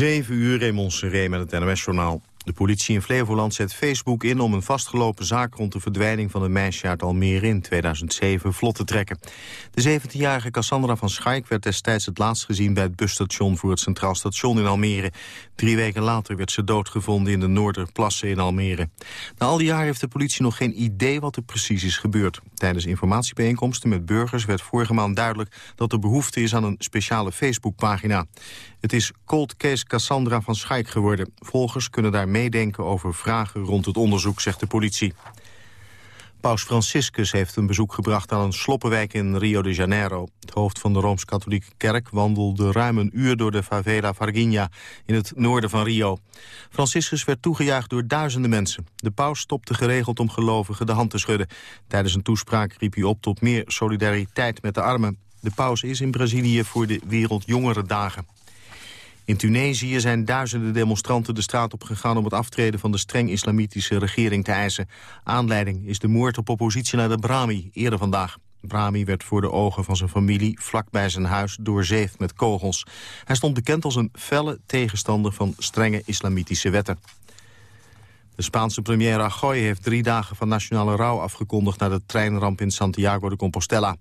7 uur, Raymond Seré met het NOS-journaal. De politie in Flevoland zet Facebook in om een vastgelopen zaak rond de verdwijning van een meisje uit Almere in 2007 vlot te trekken. De 17-jarige Cassandra van Schaik werd destijds het laatst gezien bij het busstation voor het Centraal Station in Almere. Drie weken later werd ze doodgevonden in de Noorderplassen in Almere. Na al die jaren heeft de politie nog geen idee wat er precies is gebeurd. Tijdens informatiebijeenkomsten met burgers werd vorige maand duidelijk dat er behoefte is aan een speciale Facebookpagina. Het is Cold Case Cassandra van Schaik geworden. Volgers kunnen daar meedenken over vragen rond het onderzoek, zegt de politie. Paus Franciscus heeft een bezoek gebracht aan een sloppenwijk in Rio de Janeiro. Het hoofd van de Rooms-Katholieke Kerk wandelde ruim een uur door de favela Varginha in het noorden van Rio. Franciscus werd toegejuicht door duizenden mensen. De paus stopte geregeld om gelovigen de hand te schudden. Tijdens een toespraak riep hij op tot meer solidariteit met de armen. De paus is in Brazilië voor de Wereldjongerendagen. In Tunesië zijn duizenden demonstranten de straat op gegaan om het aftreden van de streng islamitische regering te eisen. Aanleiding is de moord op oppositieleider Brahmi eerder vandaag. Brahmi werd voor de ogen van zijn familie vlak bij zijn huis doorzeefd met kogels. Hij stond bekend als een felle tegenstander van strenge islamitische wetten. De Spaanse premier Rajoy heeft drie dagen van nationale rouw afgekondigd... naar de treinramp in Santiago de Compostela.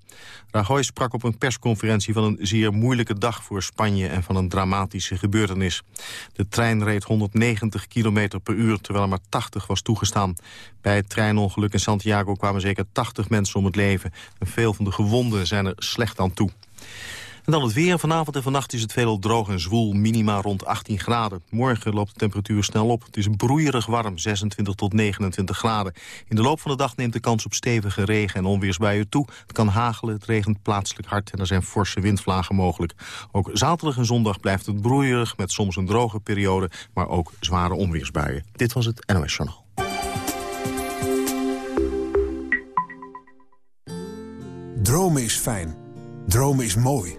Rajoy sprak op een persconferentie van een zeer moeilijke dag voor Spanje... en van een dramatische gebeurtenis. De trein reed 190 km per uur, terwijl er maar 80 was toegestaan. Bij het treinongeluk in Santiago kwamen zeker 80 mensen om het leven. En veel van de gewonden zijn er slecht aan toe. En dan het weer. Vanavond en vannacht is het veelal droog en zwoel. Minima rond 18 graden. Morgen loopt de temperatuur snel op. Het is broeierig warm, 26 tot 29 graden. In de loop van de dag neemt de kans op stevige regen en onweersbuien toe. Het kan hagelen, het regent plaatselijk hard en er zijn forse windvlagen mogelijk. Ook zaterdag en zondag blijft het broeierig met soms een droge periode... maar ook zware onweersbuien. Dit was het NOS Journaal. Dromen is fijn. Dromen is mooi.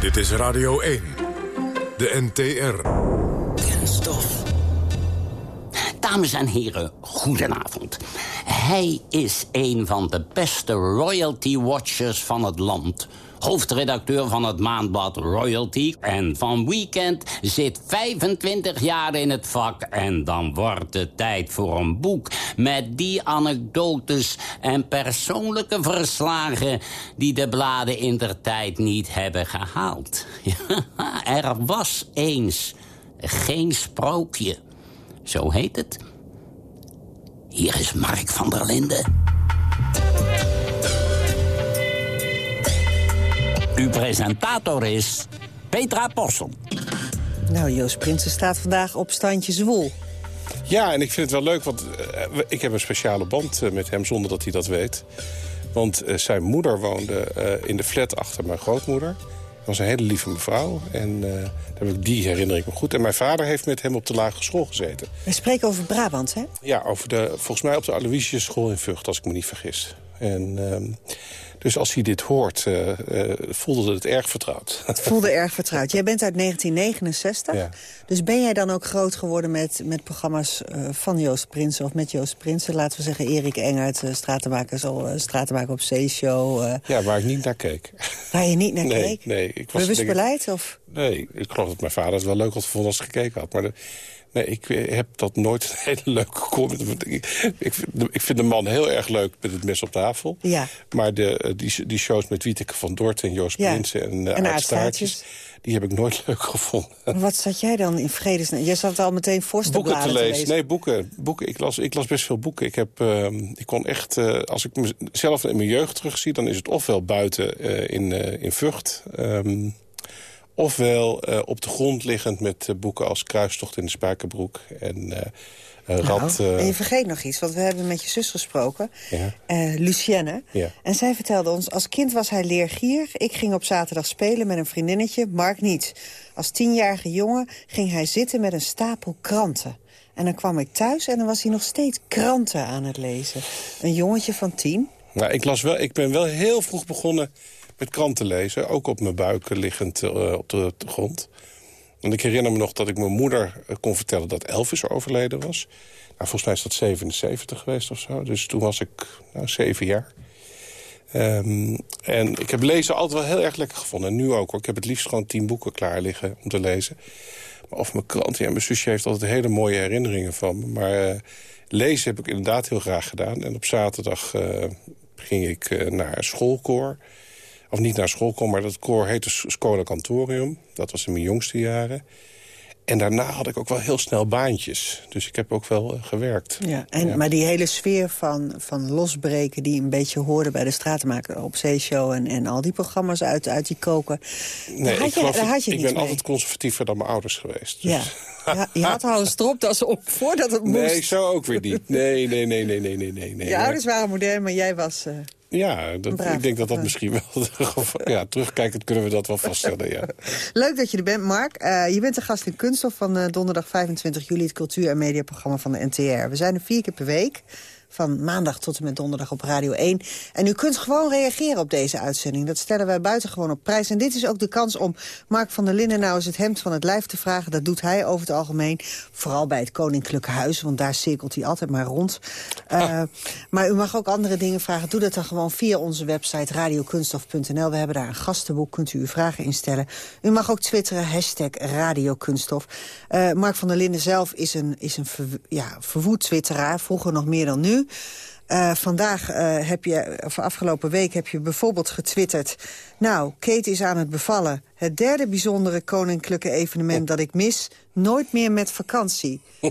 Dit is Radio 1, de NTR. Kenstof. Dames en heren, goedenavond. Hij is een van de beste royalty watchers van het land hoofdredacteur van het maandblad Royalty. En van Weekend zit 25 jaar in het vak. En dan wordt het tijd voor een boek met die anekdotes en persoonlijke verslagen... die de bladen in der tijd niet hebben gehaald. er was eens geen sprookje. Zo heet het. Hier is Mark van der Linden. Uw presentator is Petra Possel. Nou, Joost Prinsen staat vandaag op standje zwoel. Ja, en ik vind het wel leuk, want uh, ik heb een speciale band uh, met hem zonder dat hij dat weet. Want uh, zijn moeder woonde in de flat achter mijn grootmoeder. Dat was een hele lieve mevrouw en heb ik, die herinner ik me goed. En mijn vader heeft met hem op de lagere school gezeten. We spreken over Brabant, hè? Ja, over de, volgens mij op de Aloysius school in Vught, als ik me niet vergis. En... Dus als hij dit hoort, uh, uh, voelde het erg vertrouwd. Het voelde erg vertrouwd. Jij bent uit 1969. Ja. Dus ben jij dan ook groot geworden met, met programma's uh, van Joost Prinsen... of met Joost Prinsen? Laten we zeggen Erik Engert, Stratenmaker, zo, Stratenmaker op Zeeshow. ja, waar ik niet naar keek. Waar je niet naar nee, keek? Nee, ik was, Bewust beleid? Of? Nee, ik geloof dat mijn vader het wel leuk had gevonden als hij gekeken had. Maar de, nee, ik heb dat nooit een hele leuke comment. Ik, ik, ik, vind de man heel erg leuk met het mes op tafel. Ja. Maar de, die, die shows met Wieteke van Dort en Joost ja. Prinsen en, uh, en Aardstaartjes die heb ik nooit leuk gevonden. Wat zat jij dan in vredesnaam? Jij zat al meteen voor boeken te lezen. Nee, boeken. boeken. Ik, las, ik las best veel boeken. Ik, heb, uh, ik kon echt, uh, als ik mezelf in mijn jeugd terugzie... dan is het ofwel buiten in, in Vught... Um, ofwel op de grond liggend met boeken als Kruistocht in de Spakenbroek... en uh, nou, en je vergeet nog iets, want we hebben met je zus gesproken, ja. Lucienne. Ja. En zij vertelde ons, als kind was hij leergier. Ik ging op zaterdag spelen met een vriendinnetje, Mark niet. Als tienjarige jongen ging hij zitten met een stapel kranten. En dan kwam ik thuis en dan was hij nog steeds kranten aan het lezen. Een jongetje van tien. Nou, ik, las wel, ik ben wel heel vroeg begonnen met kranten lezen. Ook op mijn buik liggend uh, op de, grond. En ik herinner me nog dat ik mijn moeder eh, kon vertellen dat Elvis overleden was. Nou, volgens mij is dat 77 geweest of zo. Dus toen was ik nou, zeven jaar. Um, en ik heb lezen altijd wel heel erg lekker gevonden. En nu ook hoor. Ik heb het liefst gewoon tien boeken klaar liggen om te lezen. Of mijn krant. Ja, mijn zusje heeft altijd hele mooie herinneringen van me. Maar uh, lezen heb ik inderdaad heel graag gedaan. En op zaterdag ging ik naar schoolkoor of niet naar school kon, maar dat koor heette Scola Cantorium. Dat was in mijn jongste jaren. En daarna had ik ook wel heel snel baantjes. Dus ik heb ook wel uh, gewerkt. Ja, en, Maar die hele sfeer van, van losbreken... die een beetje hoorde bij de Stratenmaker op Zeeshow... En, en al die programma's uit, uit die koken... Nee, had je, daar had je ik ben altijd conservatiever dan mijn ouders geweest. Dus. Ja. ja, je had al een stropdas op voordat het moest. Nee, zo ook weer niet. Nee, nee, nee, nee, nee, nee, nee. Je ouders waren modern, maar jij was... Uh... Ja, dat, ik denk dat dat misschien wel... ja, terugkijkend kunnen we dat wel vaststellen, ja. Leuk dat je er bent, Mark. Uh, je bent de gast in Kunststof van uh, donderdag 25 juli... het cultuur- en mediaprogramma van de NTR. We zijn er vier keer per week van maandag tot en met donderdag op Radio 1. En u kunt gewoon reageren op deze uitzending. Dat stellen wij buitengewoon op prijs. En dit is ook de kans om Mark van der Linden nou eens het hemd van het lijf te vragen. Dat doet hij over het algemeen. Vooral bij het Koninklijke Huis, want daar cirkelt hij altijd maar rond. Uh, maar u mag ook andere dingen vragen. Doe dat dan gewoon via onze website radiokunstof.nl. We hebben daar een gastenboek, kunt u uw vragen instellen. U mag ook twitteren, hashtag radiokunststof. Uh, Mark van der Linden zelf is een, is een ver, ja, verwoed twitteraar, vroeger nog meer dan nu. Uh, vandaag uh, heb je, of afgelopen week heb je bijvoorbeeld getwitterd... nou, Kate is aan het bevallen. Het derde bijzondere koninklijke evenement dat ik mis... nooit meer met vakantie.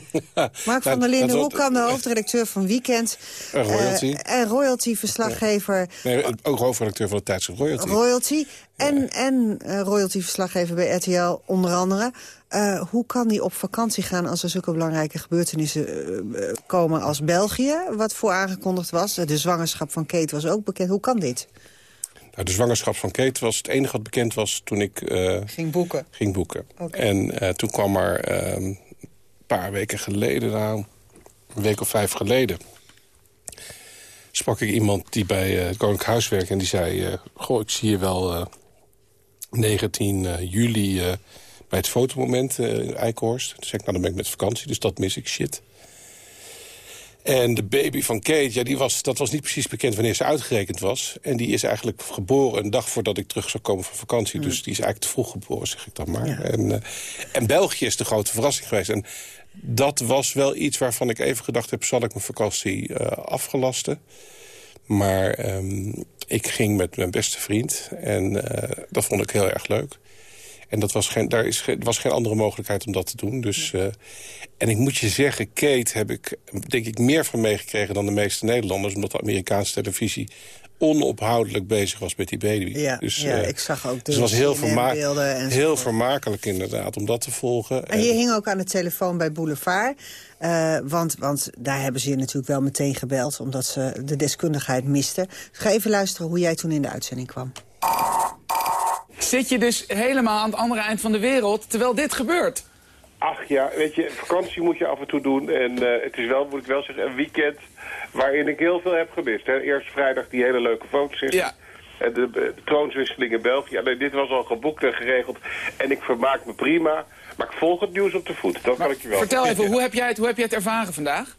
Mark van der Linden, hoe kan de hoofdredacteur van Weekend... En royalty. Uh, en royalty-verslaggever... Nee, ook hoofdredacteur van de tijdschrift Royalty. Royalty. En, en royalty-verslaggever bij RTL onder andere... Uh, hoe kan die op vakantie gaan als er zulke belangrijke gebeurtenissen komen als België? Wat voor aangekondigd was. De zwangerschap van Kate was ook bekend. Hoe kan dit? De zwangerschap van Kate was het enige wat bekend was toen ik... Uh, ging boeken? Ging boeken. Okay. En toen kwam er ehm, een paar weken geleden, nou, een week of vijf geleden... sprak ik iemand die bij het Koninklijk Huis werkte en die zei... goh, ik zie je wel 19 juli bij het fotomoment uh, in Eikhorst. Toen zei ik, nou dan ben ik met vakantie, dus dat mis ik, shit. En de baby van Kate, ja, die was, dat was niet precies bekend wanneer ze uitgerekend was. En die is eigenlijk geboren een dag voordat ik terug zou komen van vakantie. Dus die is eigenlijk te vroeg geboren, zeg ik dan maar. Ja. En, uh, en België is de grote verrassing geweest. En dat was wel iets waarvan ik even gedacht heb... zal ik mijn vakantie uh, afgelasten? Maar um, ik ging met mijn beste vriend. En uh, dat vond ik heel erg leuk. En dat was geen, daar is, was geen andere mogelijkheid om dat te doen. Dus, uh, en ik moet je zeggen, Kate heb ik denk ik meer van meegekregen dan de meeste Nederlanders. Omdat de Amerikaanse televisie onophoudelijk bezig was met die baby. Ja, dus, ja uh, ik zag ook de dus het was heel, verma heel vermakelijk inderdaad om dat te volgen. En je hing ook aan de telefoon bij Boulevard. Uh, want, want daar hebben ze je natuurlijk wel meteen gebeld... omdat ze de deskundigheid misten. ga even luisteren hoe jij toen in de uitzending kwam zit je dus helemaal aan het andere eind van de wereld, terwijl dit gebeurt. Ach ja, weet je, vakantie moet je af en toe doen. En uh, het is wel, moet ik wel zeggen, een weekend waarin ik heel veel heb gemist. Hè. Eerst vrijdag die hele leuke foto's. Ja. En de, de, troonswisseling in België. Nee, dit was al geboekt en geregeld. En ik vermaak me prima. Maar ik volg het nieuws op de voet. Dat maar kan ik je wel Vertel even, hoe heb, jij het, hoe heb jij het ervaren vandaag?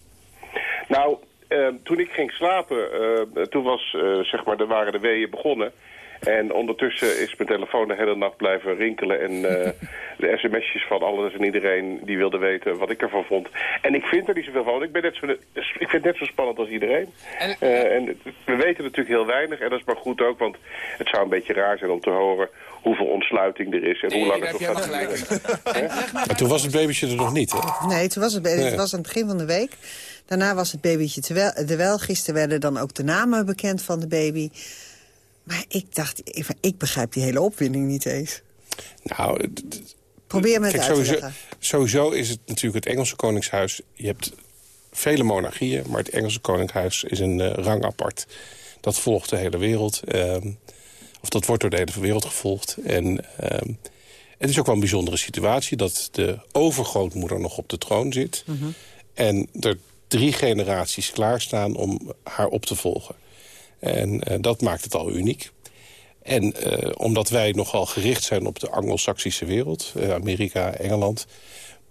Nou, uh, toen ik ging slapen, uh, toen was, zeg maar, er waren de weeën begonnen. En ondertussen is mijn telefoon de hele nacht blijven rinkelen. En uh, de sms'jes van alles en iedereen die wilde weten wat ik ervan vond. En ik vind er niet zoveel van. Ik, ben net zo, ik vind het net zo spannend als iedereen. En, uh, en we weten natuurlijk heel weinig. En dat is maar goed ook, want het zou een beetje raar zijn om te horen hoeveel ontsluiting er is en hoe lang het nog gaat duren. Maar toen was het babytje er nog niet, hè? Nee, toen was het, het was aan het begin van de week. Daarna was het babytje er wel. Gisteren werden dan ook de namen bekend van de baby. Maar ik dacht, ik begrijp die hele opwinding niet eens. Nou, Probeer me het uit te sowieso, leggen. sowieso is het natuurlijk het Engelse Koningshuis. Je hebt vele monarchieën, maar het Engelse Koningshuis is een uh, rang apart. Dat volgt de hele wereld. Um, of dat wordt door de hele wereld gevolgd. En um, het is ook wel een bijzondere situatie... dat de overgrootmoeder nog op de troon zit... Mm -hmm. en er drie generaties klaarstaan om haar op te volgen. En uh, dat maakt het al uniek. En uh, omdat wij nogal gericht zijn op de anglo-saxische wereld... Uh, Amerika, Engeland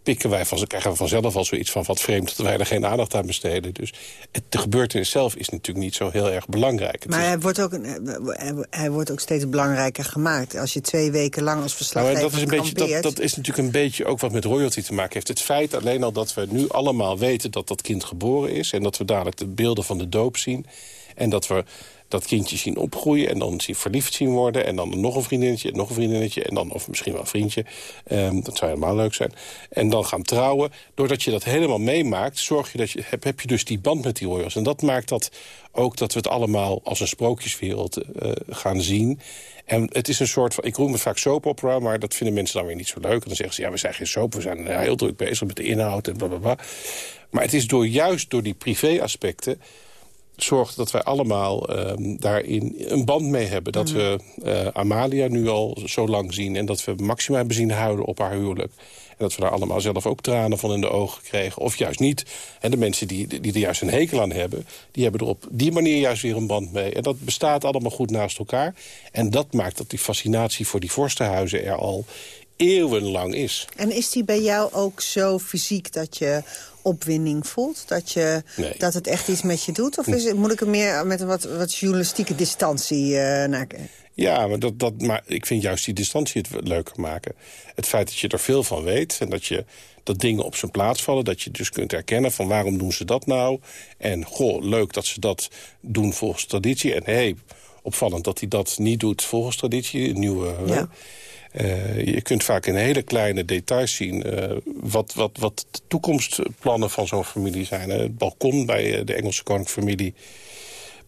pikken wij van, krijgen we vanzelf al zoiets van wat vreemd... dat wij er geen aandacht aan besteden. Dus het, de gebeurtenis zelf is natuurlijk niet zo heel erg belangrijk. Het maar is... hij wordt, ook, hij, hij, wordt ook steeds belangrijker gemaakt. Als je twee weken lang als verslaggever nou, dat, is een beetje, dat, dat is natuurlijk een beetje ook wat met royalty te maken heeft. Het feit alleen al dat we nu allemaal weten dat dat kind geboren is... en dat we dadelijk de beelden van de doop zien... en dat we dat kindje zien opgroeien en dan zien verliefd zien worden... en dan nog een vriendinnetje, nog een vriendinnetje... en dan of misschien wel een vriendje. Um, dat zou helemaal leuk zijn. En dan gaan trouwen. Doordat je dat helemaal meemaakt, zorg je dat je, heb, heb je dus die band met die royals. En dat maakt dat ook dat we het allemaal als een sprookjeswereld uh, gaan zien... En het is een soort van, ik roem het vaak soap opera, maar dat vinden mensen dan weer niet zo leuk. En dan zeggen ze, ja, we zijn geen soap, we zijn heel druk bezig met de inhoud en blablabla. Maar het is door, juist door die privé-aspecten zorgt dat wij allemaal um, daarin een band mee hebben. Dat we uh, Amalia nu al zo lang zien... en dat we Maxima hebben zien huilen op haar huwelijk. En dat we daar allemaal zelf ook tranen van in de ogen kregen. Of juist niet. En de mensen die, die er juist een hekel aan hebben... die hebben er op die manier juist weer een band mee. En dat bestaat allemaal goed naast elkaar. En dat maakt dat die fascinatie voor die vorstenhuizen er al eeuwenlang is. En is die bij jou ook zo fysiek dat je opwinding voelt? Dat, je, nee. dat het echt iets met je doet? Of is, moet ik er meer met een wat, wat journalistieke distantie uh, naar kijken? Ja, maar, dat, dat, maar ik vind juist die distantie het leuker maken. Het feit dat je er veel van weet en dat, je, dat dingen op zijn plaats vallen... dat je dus kunt herkennen van waarom doen ze dat nou? En goh, leuk dat ze dat doen volgens traditie. En hé, hey, opvallend dat hij dat niet doet volgens traditie. Een nieuwe... Ja. Uh, je kunt vaak in hele kleine details zien uh, wat, wat, wat de toekomstplannen van zo'n familie zijn. Het balkon bij de Engelse koninkfamilie,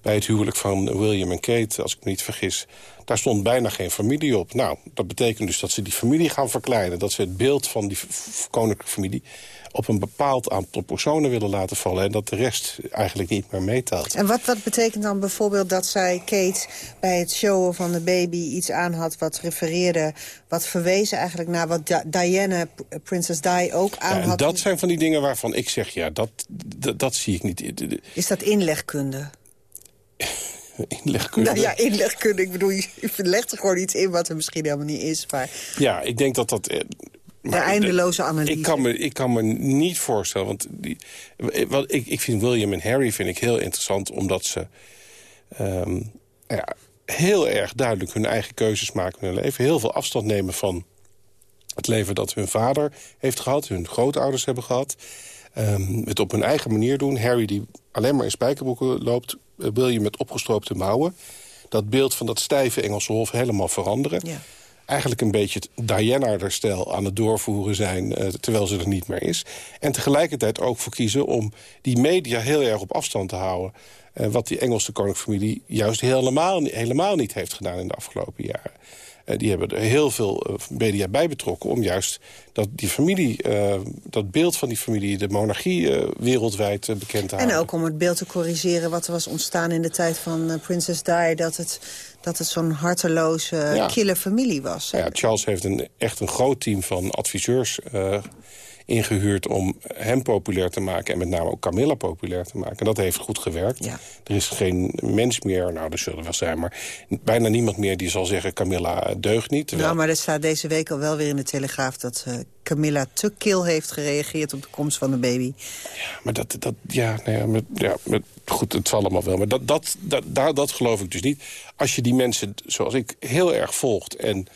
bij het huwelijk van William en Kate, als ik me niet vergis... daar stond bijna geen familie op. Nou, dat betekent dus dat ze die familie gaan verkleinen. Dat ze het beeld van die koninklijke familie op een bepaald aantal personen willen laten vallen... en dat de rest eigenlijk niet meer meetelt. En wat, wat betekent dan bijvoorbeeld dat zij Kate bij het showen van de baby iets aan had... wat refereerde, wat verwezen eigenlijk naar wat Di Diana, Princess Di, ook aan ja, en had? dat zijn van die dingen waarvan ik zeg, ja, dat, dat, dat zie ik niet. Is dat inlegkunde? inlegkunde. Nou ja, inlegkunde. Ik bedoel, je legt er gewoon iets in wat er misschien helemaal niet is. Maar... Ja, ik denk dat dat... eh, de eindeloze analyse. Ik kan me, ik kan me niet voorstellen, want die, wat, ik, ik vind William en Harry vind ik heel interessant... omdat ze um, ja, heel erg duidelijk hun eigen keuzes maken in hun leven. Heel veel afstand nemen van het leven dat hun vader heeft gehad. Hun grootouders hebben gehad. Um, het op hun eigen manier doen. Harry die alleen maar in spijkerbroeken loopt. William met opgestroopte mouwen. Dat beeld van dat stijve Engelse hof helemaal veranderen. Ja eigenlijk een beetje het Diana-stijl aan het doorvoeren zijn... Uh, terwijl ze er niet meer is. En tegelijkertijd ook voor kiezen om die media heel erg op afstand te houden. Uh, wat die Engelse koninkfamilie juist helemaal, helemaal niet heeft gedaan in de afgelopen jaren. Uh, die hebben er heel veel media bij betrokken om juist dat, die familie, dat beeld van die familie... de monarchie wereldwijd bekend te houden. En ook om het beeld te corrigeren wat er was ontstaan in de tijd van Princess Di... dat het dat het zo'n harteloze, ja. kille familie was. Ja, Charles heeft een, echt een groot team van adviseurs ingehuurd om hem populair te maken... en met name ook Camilla populair te maken. En dat heeft goed gewerkt. Ja. Er is geen mens meer, nou, er zullen wel zijn... maar bijna niemand meer die zal zeggen Camilla deugt niet. Terwijl... Nou, maar er staat deze week al wel weer in de Telegraaf... dat uh, Camilla te kil heeft gereageerd op de komst van de baby. Ja, maar dat, dat ja, nou ja, met, ja met, goed, het zal allemaal wel. Maar dat, dat, dat, dat, dat geloof ik dus niet. Als je die mensen, zoals ik, heel erg volgt... en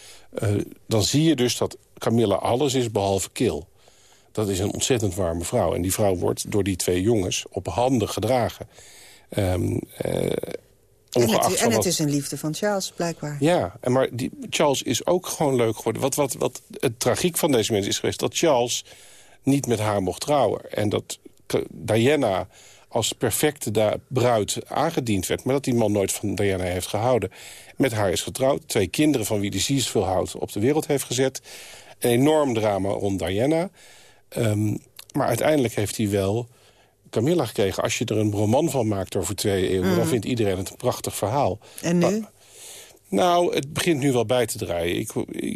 uh, dan zie je dus dat Camilla alles is behalve kil. Dat is een ontzettend warme vrouw. En die vrouw wordt door die twee jongens op handen gedragen. Um, uh, en het, en het is een liefde van Charles, blijkbaar. Ja, en maar die, Charles is ook gewoon leuk geworden. Wat, wat, wat het tragiek van deze mensen is geweest... dat Charles niet met haar mocht trouwen. En dat Diana als perfecte bruid aangediend werd... maar dat die man nooit van Diana heeft gehouden. Met haar is getrouwd. Twee kinderen van wie zies veel houdt op de wereld heeft gezet. Een enorm drama rond Diana. Um, maar uiteindelijk heeft hij wel Camilla gekregen. Als je er een roman van maakt over twee eeuwen... Mm. dan vindt iedereen het een prachtig verhaal. En nu? Maar, nou, het begint nu wel bij te draaien. Ik,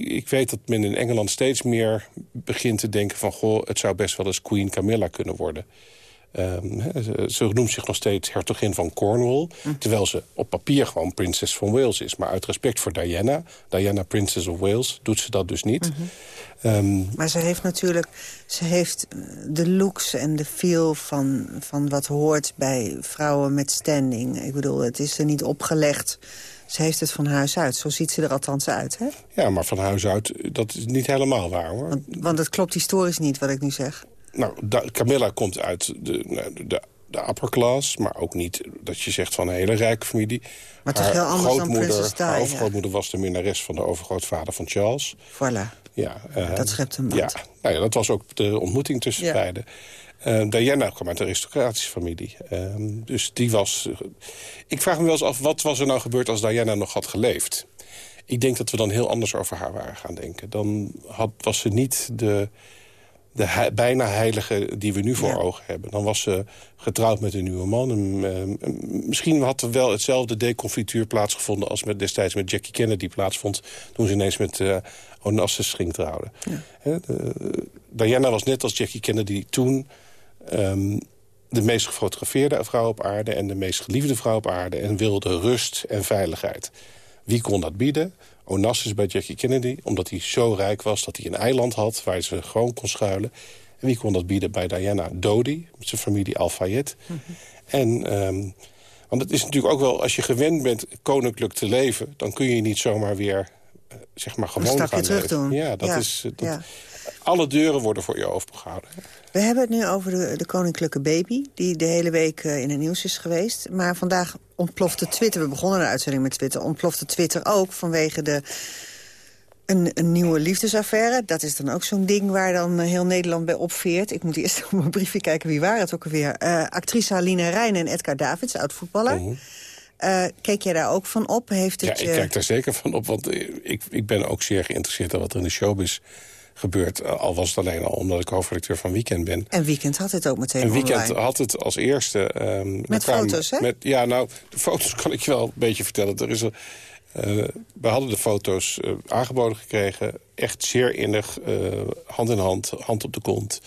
ik weet dat men in Engeland steeds meer begint te denken van... goh, het zou best wel eens Queen Camilla kunnen worden. Um, ze noemt zich nog steeds hertogin van Cornwall... Hm. terwijl ze op papier gewoon prinses van Wales is. Maar uit respect voor Diana, Diana Princess of Wales... doet ze dat dus niet. -hmm. um, maar ze heeft natuurlijk ze heeft de looks en de feel van, van wat hoort bij vrouwen met standing. Ik bedoel, het is er niet opgelegd... Ze heeft het van huis uit. Zo ziet ze er althans uit, hè? Ja, maar van huis uit, dat is niet helemaal waar, hoor. Want, want het klopt historisch niet, wat ik nu zeg. Nou, da, Camilla komt uit de, de, de upper class, maar ook niet dat je zegt van een hele rijke familie. Maar toch heel anders dan Prinses Di, Haar overgrootmoeder was de minnares van de overgrootvader van Charles. Voilà. Ja, uh, dat schept een band. Ja, nou ja, dat was ook de ontmoeting tussen ja. beiden. Uh, Diana kwam uit een aristocratische familie. Uh, dus die was... ik vraag me wel eens af, wat was er nou gebeurd als Diana nog had geleefd? Ik denk dat we dan heel anders over haar waren gaan denken. Dan had, was ze niet de de he bijna heilige die we nu voor ja. ogen hebben. Dan was ze getrouwd met een nieuwe man. En, uh, misschien had er wel hetzelfde deconfituur plaatsgevonden... als met, destijds met Jackie Kennedy plaatsvond... toen ze ineens met uh, Onassis ging trouwen. Ja. He, de, Diana was net als Jackie Kennedy toen... Um, de meest gefotografeerde vrouw op aarde... en de meest geliefde vrouw op aarde... en wilde rust en veiligheid. Wie kon dat bieden? Onassis bij Jackie Kennedy, omdat hij zo rijk was... dat hij een eiland had waar ze gewoon kon schuilen. En wie kon dat bieden bij Diana? Dodi, met zijn familie Al-Fayed. Mm -hmm. En... Um, want het is natuurlijk ook wel, als je gewend bent koninklijk te leven... dan kun je niet zomaar weer, uh, zeg maar, gewoon gaan terug leven. Doen. Ja, dat ja. is... Dat, ja. Alle deuren worden voor je opengehouden. We hebben het nu over de, de koninklijke baby... die de hele week uh, in het nieuws is geweest. Maar vandaag ontplofte Twitter... we begonnen de uitzending met Twitter... ontplofte Twitter ook vanwege de... Een, een nieuwe liefdesaffaire. Dat is dan ook zo'n ding waar dan heel Nederland bij opveert. Ik moet eerst op mijn briefje kijken, wie waren het ook alweer? Uh, actrice Aline Rijn en Edgar Davids, oud-voetballer. Uh, keek jij daar ook van op? Heeft het ja, ik kijk daar zeker van op, want ik, ik ben ook zeer geïnteresseerd... in wat er in de showbiz gebeurt. Al was het alleen al omdat ik hoofdredacteur van Weekend ben. En Weekend had het ook meteen En Weekend online. had het als eerste... Um, met foto's, hè? Met, ja, nou, de foto's kan ik je wel een beetje vertellen. Er is een, uh, we hadden de foto's uh, aangeboden gekregen. Echt zeer innig, uh, hand in hand, hand op de kont.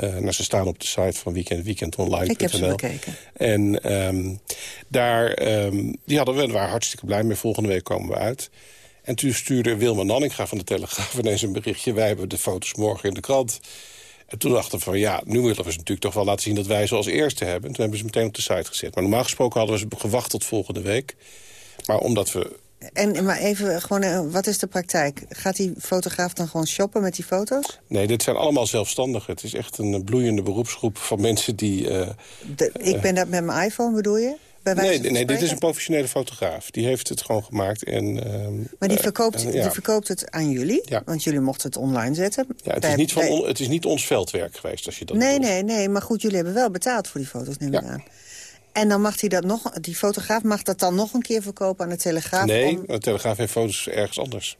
Nou, ze staan op de site van Weekend, weekendonline.nl. Ik heb ze bekeken. En um, daar, um, die hadden we, en waren hartstikke blij mee. Volgende week komen we uit. En toen stuurde Wilma Nanninga van de Telegraaf ineens een berichtje. Wij hebben de foto's morgen in de krant. En toen dachten we van ja, nu willen we ze natuurlijk toch wel laten zien... dat wij ze als eerste hebben. En toen hebben ze meteen op de site gezet. Maar normaal gesproken hadden we ze gewacht tot volgende week. Maar omdat we... En maar even, gewoon, wat is de praktijk? Gaat die fotograaf dan gewoon shoppen met die foto's? Nee, dit zijn allemaal zelfstandigen. Het is echt een bloeiende beroepsgroep van mensen die... Uh, de, ik ben dat met mijn iPhone, bedoel je? Nee, nee dit is een professionele fotograaf. Die heeft het gewoon gemaakt. En, uh, maar die verkoopt, uh, ja. die verkoopt het aan jullie? Ja. Want jullie mochten het online zetten. Ja, het, is niet van on, het is niet ons veldwerk geweest als je dat Nee, bedoelt. nee, nee. Maar goed, jullie hebben wel betaald voor die foto's, neem ik ja. aan. En dan mag hij dat nog, die fotograaf mag dat dan nog een keer verkopen aan de Telegraaf? Nee, om... de Telegraaf heeft foto's ergens anders.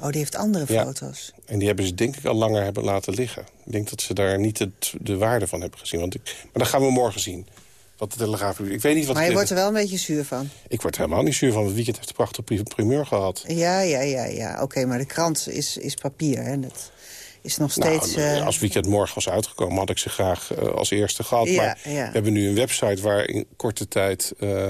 Oh, die heeft andere ja. foto's. En die hebben ze denk ik al langer hebben laten liggen. Ik denk dat ze daar niet het, de waarde van hebben gezien. Want ik, maar dat gaan we morgen zien. Wat de Telegraaf Ik weet niet wat maar je wordt er wel een beetje zuur van. Ik word er helemaal niet zuur van. Het weekend heeft een prachtige primeur gehad. Ja, ja, ja, ja. Oké, okay, maar de krant is, is papier. Hè? Dat is nog steeds... Nou, als Weekend Morgen was uitgekomen, had ik ze graag uh, als eerste gehad. Ja, maar ja. we hebben nu een website waar in korte tijd... Uh,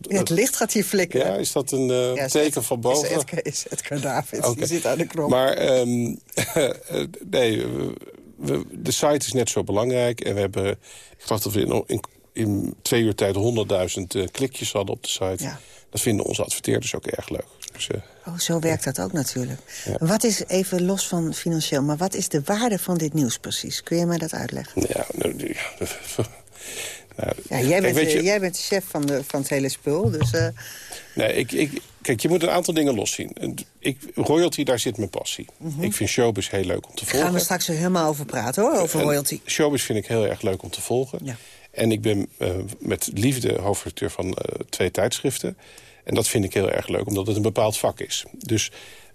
ja, het licht gaat hier flikkeren. Ja, is dat een ja, teken het, van boven? Is Edgar, is Edgar Davids, okay. die zit aan de knop. Maar um, nee, we, we, de site is net zo belangrijk. En we hebben, ik geloof dat we in, in, in twee uur tijd 100.000 klikjes hadden op de site. Ja. Dat vinden onze adverteerders ook erg leuk. Dus, uh, oh, zo werkt dat ook natuurlijk. Ja. Wat is, even los van financieel, maar wat is de waarde van dit nieuws precies? Kun je mij dat uitleggen? Ja, nou, ja, nou, ja jij, bent, je, jij bent de chef van, de, van het hele spul, dus... Uh... Nee, ik, ik, kijk, je moet een aantal dingen loszien. Ik, royalty, daar zit mijn passie. Mm -hmm. Ik vind showbiz heel leuk om te volgen. Daar gaan we straks er helemaal over praten, hoor, over en royalty. Showbiz vind ik heel erg leuk om te volgen. Ja. En ik ben uh, met liefde hoofdredacteur van uh, twee tijdschriften. En dat vind ik heel erg leuk, omdat het een bepaald vak is. Dus,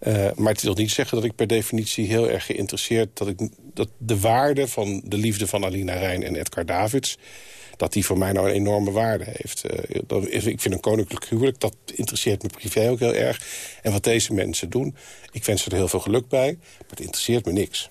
uh, maar het wil niet zeggen dat ik per definitie heel erg geïnteresseerd... dat, ik, dat de waarde van de liefde van Alina Rijn en Edgar Davids... dat die voor mij nou een enorme waarde heeft. Dat, ik vind een koninklijk huwelijk, dat interesseert me privé ook heel erg. En wat deze mensen doen, ik wens ze er heel veel geluk bij... maar het interesseert me niks.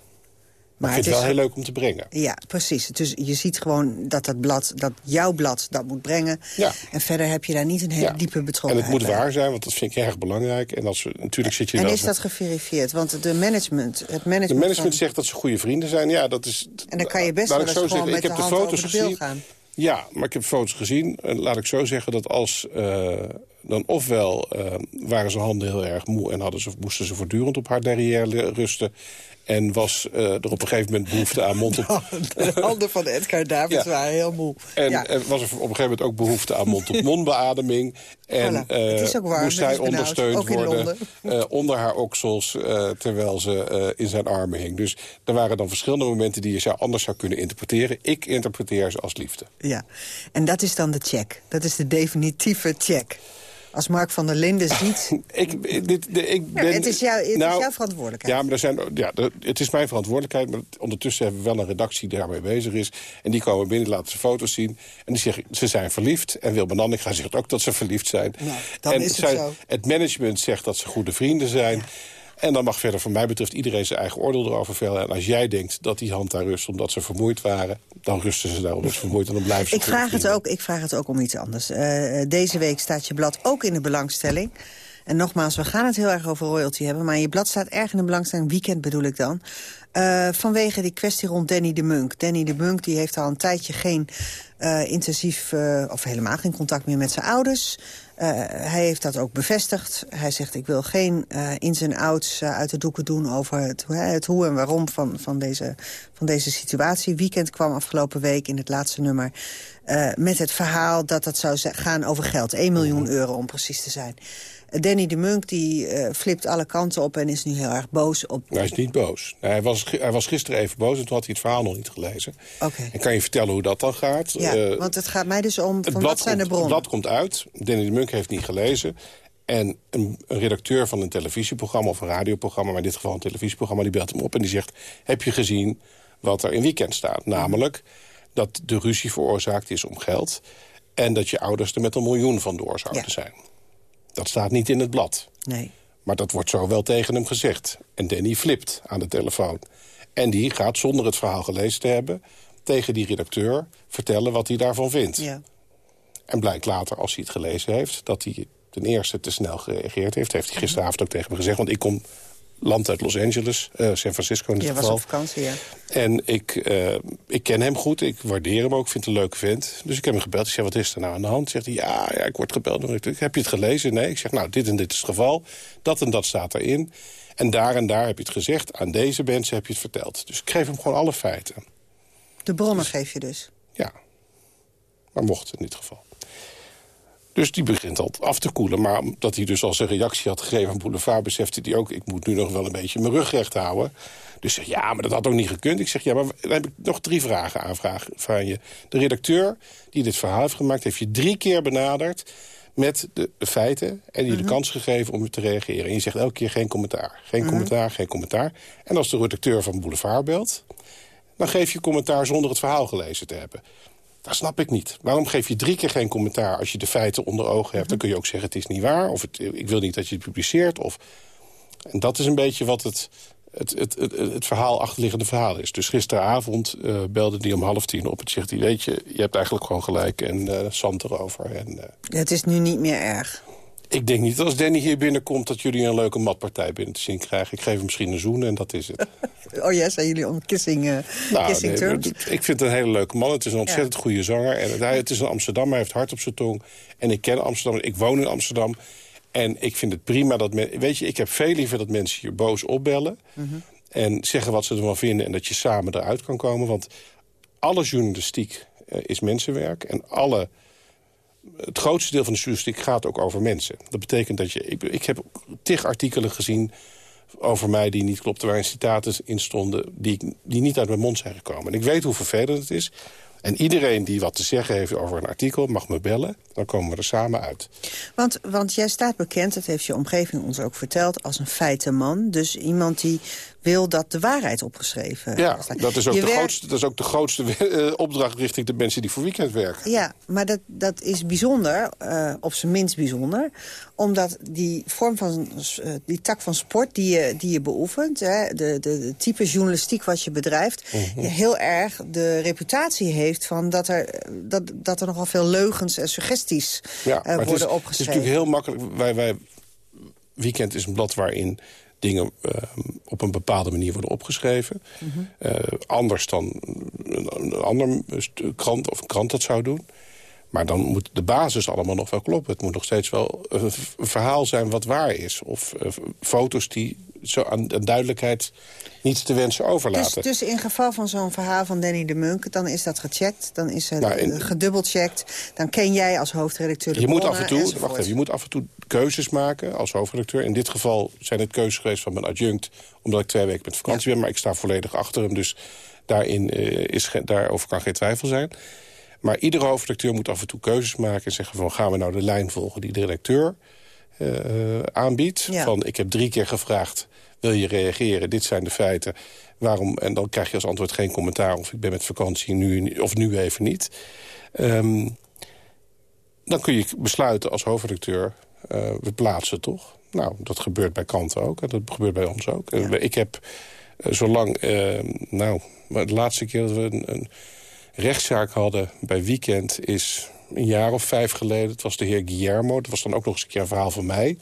Maar, maar ik vind het wel heel leuk om te brengen. Ja, precies. Dus je ziet gewoon dat dat blad, dat jouw blad dat moet brengen. Ja. En verder heb je daar niet een hele ja. diepe betrokkenheid En het moet bij. waar zijn, want dat vind ik erg belangrijk. En als we, natuurlijk zit je En dan is dat geverifieerd? Want de management... Het management, de management van... zegt dat ze goede vrienden zijn. Ja, dat is, en dan kan je best wel eens gewoon zeggen, met ik de heb de foto's de gezien. gaan. Ja, maar ik heb foto's gezien. En laat ik zo zeggen dat als... Uh, dan ofwel uh, waren zijn handen heel erg moe... en hadden ze, moesten ze voortdurend op haar derrière rusten... En was uh, er op een gegeven moment behoefte aan mond op... De handen van Edgar Davids ja. waren heel moe. En ja. was er op een gegeven moment ook behoefte aan mond-op-mond beademing. En voilà. uh, warm, moest zij ondersteund worden uh, onder haar oksels... terwijl ze in zijn armen hing. Dus er waren dan verschillende momenten die je zou anders zou kunnen interpreteren. Ik interpreteer ze als liefde. Ja, en dat is dan de check. Dat is de definitieve check. Als Mark van der Linden ziet... ik, dit, de, ik ben, ja, het is, jou, het nou, is jouw verantwoordelijkheid. Ja, maar er zijn, ja, het is mijn verantwoordelijkheid. Maar ondertussen hebben we wel een redactie die daarmee bezig is. En die komen binnen, laten ze foto's zien. En die zeggen, ze zijn verliefd. En Wilma Nanninga zegt ook dat ze verliefd zijn. Nou, dan en is het zij, zo. Het management zegt dat ze goede vrienden zijn. Ja. En dan mag verder, van mij betreft, iedereen zijn eigen oordeel erover vellen. En als jij denkt dat die hand daar rust omdat ze vermoeid waren... dan rusten ze daar omdat ze vermoeid en dan blijven ze ik vraag, het ook, ik vraag het ook om iets anders. Uh, deze week staat je blad ook in de belangstelling. En nogmaals, we gaan het heel erg over royalty hebben... maar je blad staat erg in de belangstelling, weekend bedoel ik dan... Uh, vanwege die kwestie rond Danny de Munk. Danny de Munk die heeft al een tijdje geen uh, intensief... Uh, of helemaal geen contact meer met zijn ouders... Uh, hij heeft dat ook bevestigd. Hij zegt, ik wil geen uh, ins en outs uh, uit de doeken doen... over het, het hoe en waarom van, van, deze, van deze situatie. Weekend kwam afgelopen week in het laatste nummer... met het verhaal dat het zou gaan over geld. 1 miljoen euro om precies te zijn. Danny de Munk die flipt alle kanten op en is nu heel erg boos op... Hij is niet boos. Hij was, hij was gisteren even boos en toen had hij het verhaal nog niet gelezen. Okay. En kan je vertellen hoe dat dan gaat? Ja, want het gaat mij dus om, van wat zijn komt, de bronnen? Het blad komt uit, Danny de Munk heeft niet gelezen... En een, een, redacteur van een televisieprogramma of een radioprogramma... maar in dit geval een televisieprogramma, die belt hem op en die zegt... heb je gezien wat er in weekend staat? Namelijk dat de ruzie veroorzaakt is om geld... en dat je ouders er met een miljoen van door zouden ja. zijn. Dat staat niet in het blad. Nee. Maar dat wordt zo wel tegen hem gezegd. En Danny flipt aan de telefoon. En die gaat, zonder het verhaal gelezen te hebben... tegen die redacteur vertellen wat hij daarvan vindt. Ja. En blijkt later, als hij het gelezen heeft... dat hij ten eerste te snel gereageerd heeft. Heeft hij gisteravond ook tegen me gezegd. Want ik kom land uit Los Angeles, uh, San Francisco in dit Je geval. was op vakantie, ja. En ik, uh, ik ken hem goed, ik waardeer hem ook, ik vind het een leuke vent. Dus ik heb hem gebeld. Ik zeg, wat is er nou aan de hand? Zegt hij, ja, ja ik word gebeld. Heb je het gelezen? Nee. Ik zeg, nou, dit en dit is het geval. Dat en dat staat erin. En daar en daar heb je het gezegd. Aan deze mensen heb je het verteld. Dus ik geef hem gewoon alle feiten. De bronnen geef je dus? Ja. Maar mocht in dit geval. Dus die begint al af te koelen. Maar omdat hij dus al zijn reactie had gegeven aan Boulevard... besefte hij ook, ik moet nu nog wel een beetje mijn rug recht houden. Dus zeg, ja, maar dat had ook niet gekund. Ik zeg, ja, maar dan heb ik nog drie vragen aanvragen van je. De redacteur die dit verhaal heeft gemaakt... heeft je drie keer benaderd met de, feiten... en die je Mhm. de kans gegeven om te reageren. En je zegt elke keer geen commentaar. Geen Mhm. commentaar, geen commentaar. En als de redacteur van Boulevard belt... dan geef je commentaar zonder het verhaal gelezen te hebben. Dat snap ik niet. Waarom geef je drie keer geen commentaar als je de feiten onder ogen hebt? Dan kun je ook zeggen het is niet waar. Of het, ik wil niet dat je het publiceert. Of... En dat is een beetje wat het, het, het, het, het verhaal achterliggende verhaal is. Dus gisteravond uh, belde hij om half tien op. Het zegt hij, weet je, je hebt eigenlijk gewoon gelijk en uh, zand erover. En, uh, het is nu niet meer erg. Ik denk niet dat als Danny hier binnenkomt... dat jullie een leuke matpartij binnen te zien krijgen. Ik geef hem misschien een zoen en dat is het. oh ja, zijn jullie om kissing, uh, nou, kissing nee, terms? Ik vind het een hele leuke man. Het is een ontzettend ja. goede zanger. En hij, het is een Amsterdam, hij heeft hart op zijn tong. En ik ken Amsterdam, ik woon in Amsterdam. En ik vind het prima dat... Men, weet je, ik heb veel liever dat mensen je boos opbellen... Mm -hmm. en zeggen wat ze ervan vinden... en dat je samen eruit kan komen. Want alle journalistiek uh, is mensenwerk. En alle het grootste deel van de journalistiek gaat ook over mensen. Dat betekent dat je... Ik, ik heb tig artikelen gezien over mij die niet klopten... waarin citaten in stonden die, die niet uit mijn mond zijn gekomen. En ik weet hoe vervelend het is. En iedereen die wat te zeggen heeft over een artikel mag me bellen. Dan komen we er samen uit. Want, want jij staat bekend, dat heeft je omgeving ons ook verteld... als een feitenman. Dus iemand die wil dat de waarheid opgeschreven Ja, dat is ook, de, werkt... grootste, dat is ook de grootste uh, opdracht richting de mensen die voor weekend werken. Ja, maar dat, dat is bijzonder, uh, op zijn minst bijzonder. Omdat die vorm van, uh, die tak van sport die je, die je beoefent... Hè, de, de, de type journalistiek wat je bedrijft... Mm -hmm. heel erg de reputatie heeft van dat er, dat, dat er nogal veel leugens en suggesties ja, worden het is, opgeschreven. Het is natuurlijk heel makkelijk. Wij, wij, weekend is een blad waarin dingen uh, op een bepaalde manier worden opgeschreven. Mm -hmm. uh, anders dan een, een ander krant of een krant dat zou doen. Maar dan moet de basis allemaal nog wel kloppen. Het moet nog steeds wel een verhaal zijn wat waar is. Of uh, foto's die zo aan, aan, duidelijkheid niets te wensen overlaten. Dus, dus in geval van zo'n verhaal van Danny de Munk... dan is dat gecheckt, dan is het nou, in, gedubbelcheckt... dan ken jij als hoofdredacteur de je moet af en toe, wacht even, Je moet af en toe keuzes maken als hoofdredacteur. In dit geval zijn het keuzes geweest van mijn adjunct... omdat ik twee weken met vakantie ja. ben, maar ik sta volledig achter hem. Dus daarin, uh, is, daarover kan geen twijfel zijn. Maar iedere hoofdredacteur moet af en toe keuzes maken... en zeggen van gaan we nou de lijn volgen die de redacteur aanbiedt. Ja. Van ik heb drie keer gevraagd, wil je reageren? Dit zijn de feiten. Waarom? En dan krijg je als antwoord geen commentaar... of ik ben met vakantie nu, of nu even niet. Um, dan kun je besluiten als hoofdredacteur... Uh, we plaatsen toch? Nou, dat gebeurt bij kanten ook. En dat gebeurt bij ons ook. Ja. Ik heb uh, zolang... nou, de laatste keer dat we een, een rechtszaak hadden bij Weekend is een jaar of vijf geleden. Het was de heer Guillermo. Dat was dan ook nog eens een keer een verhaal van mij.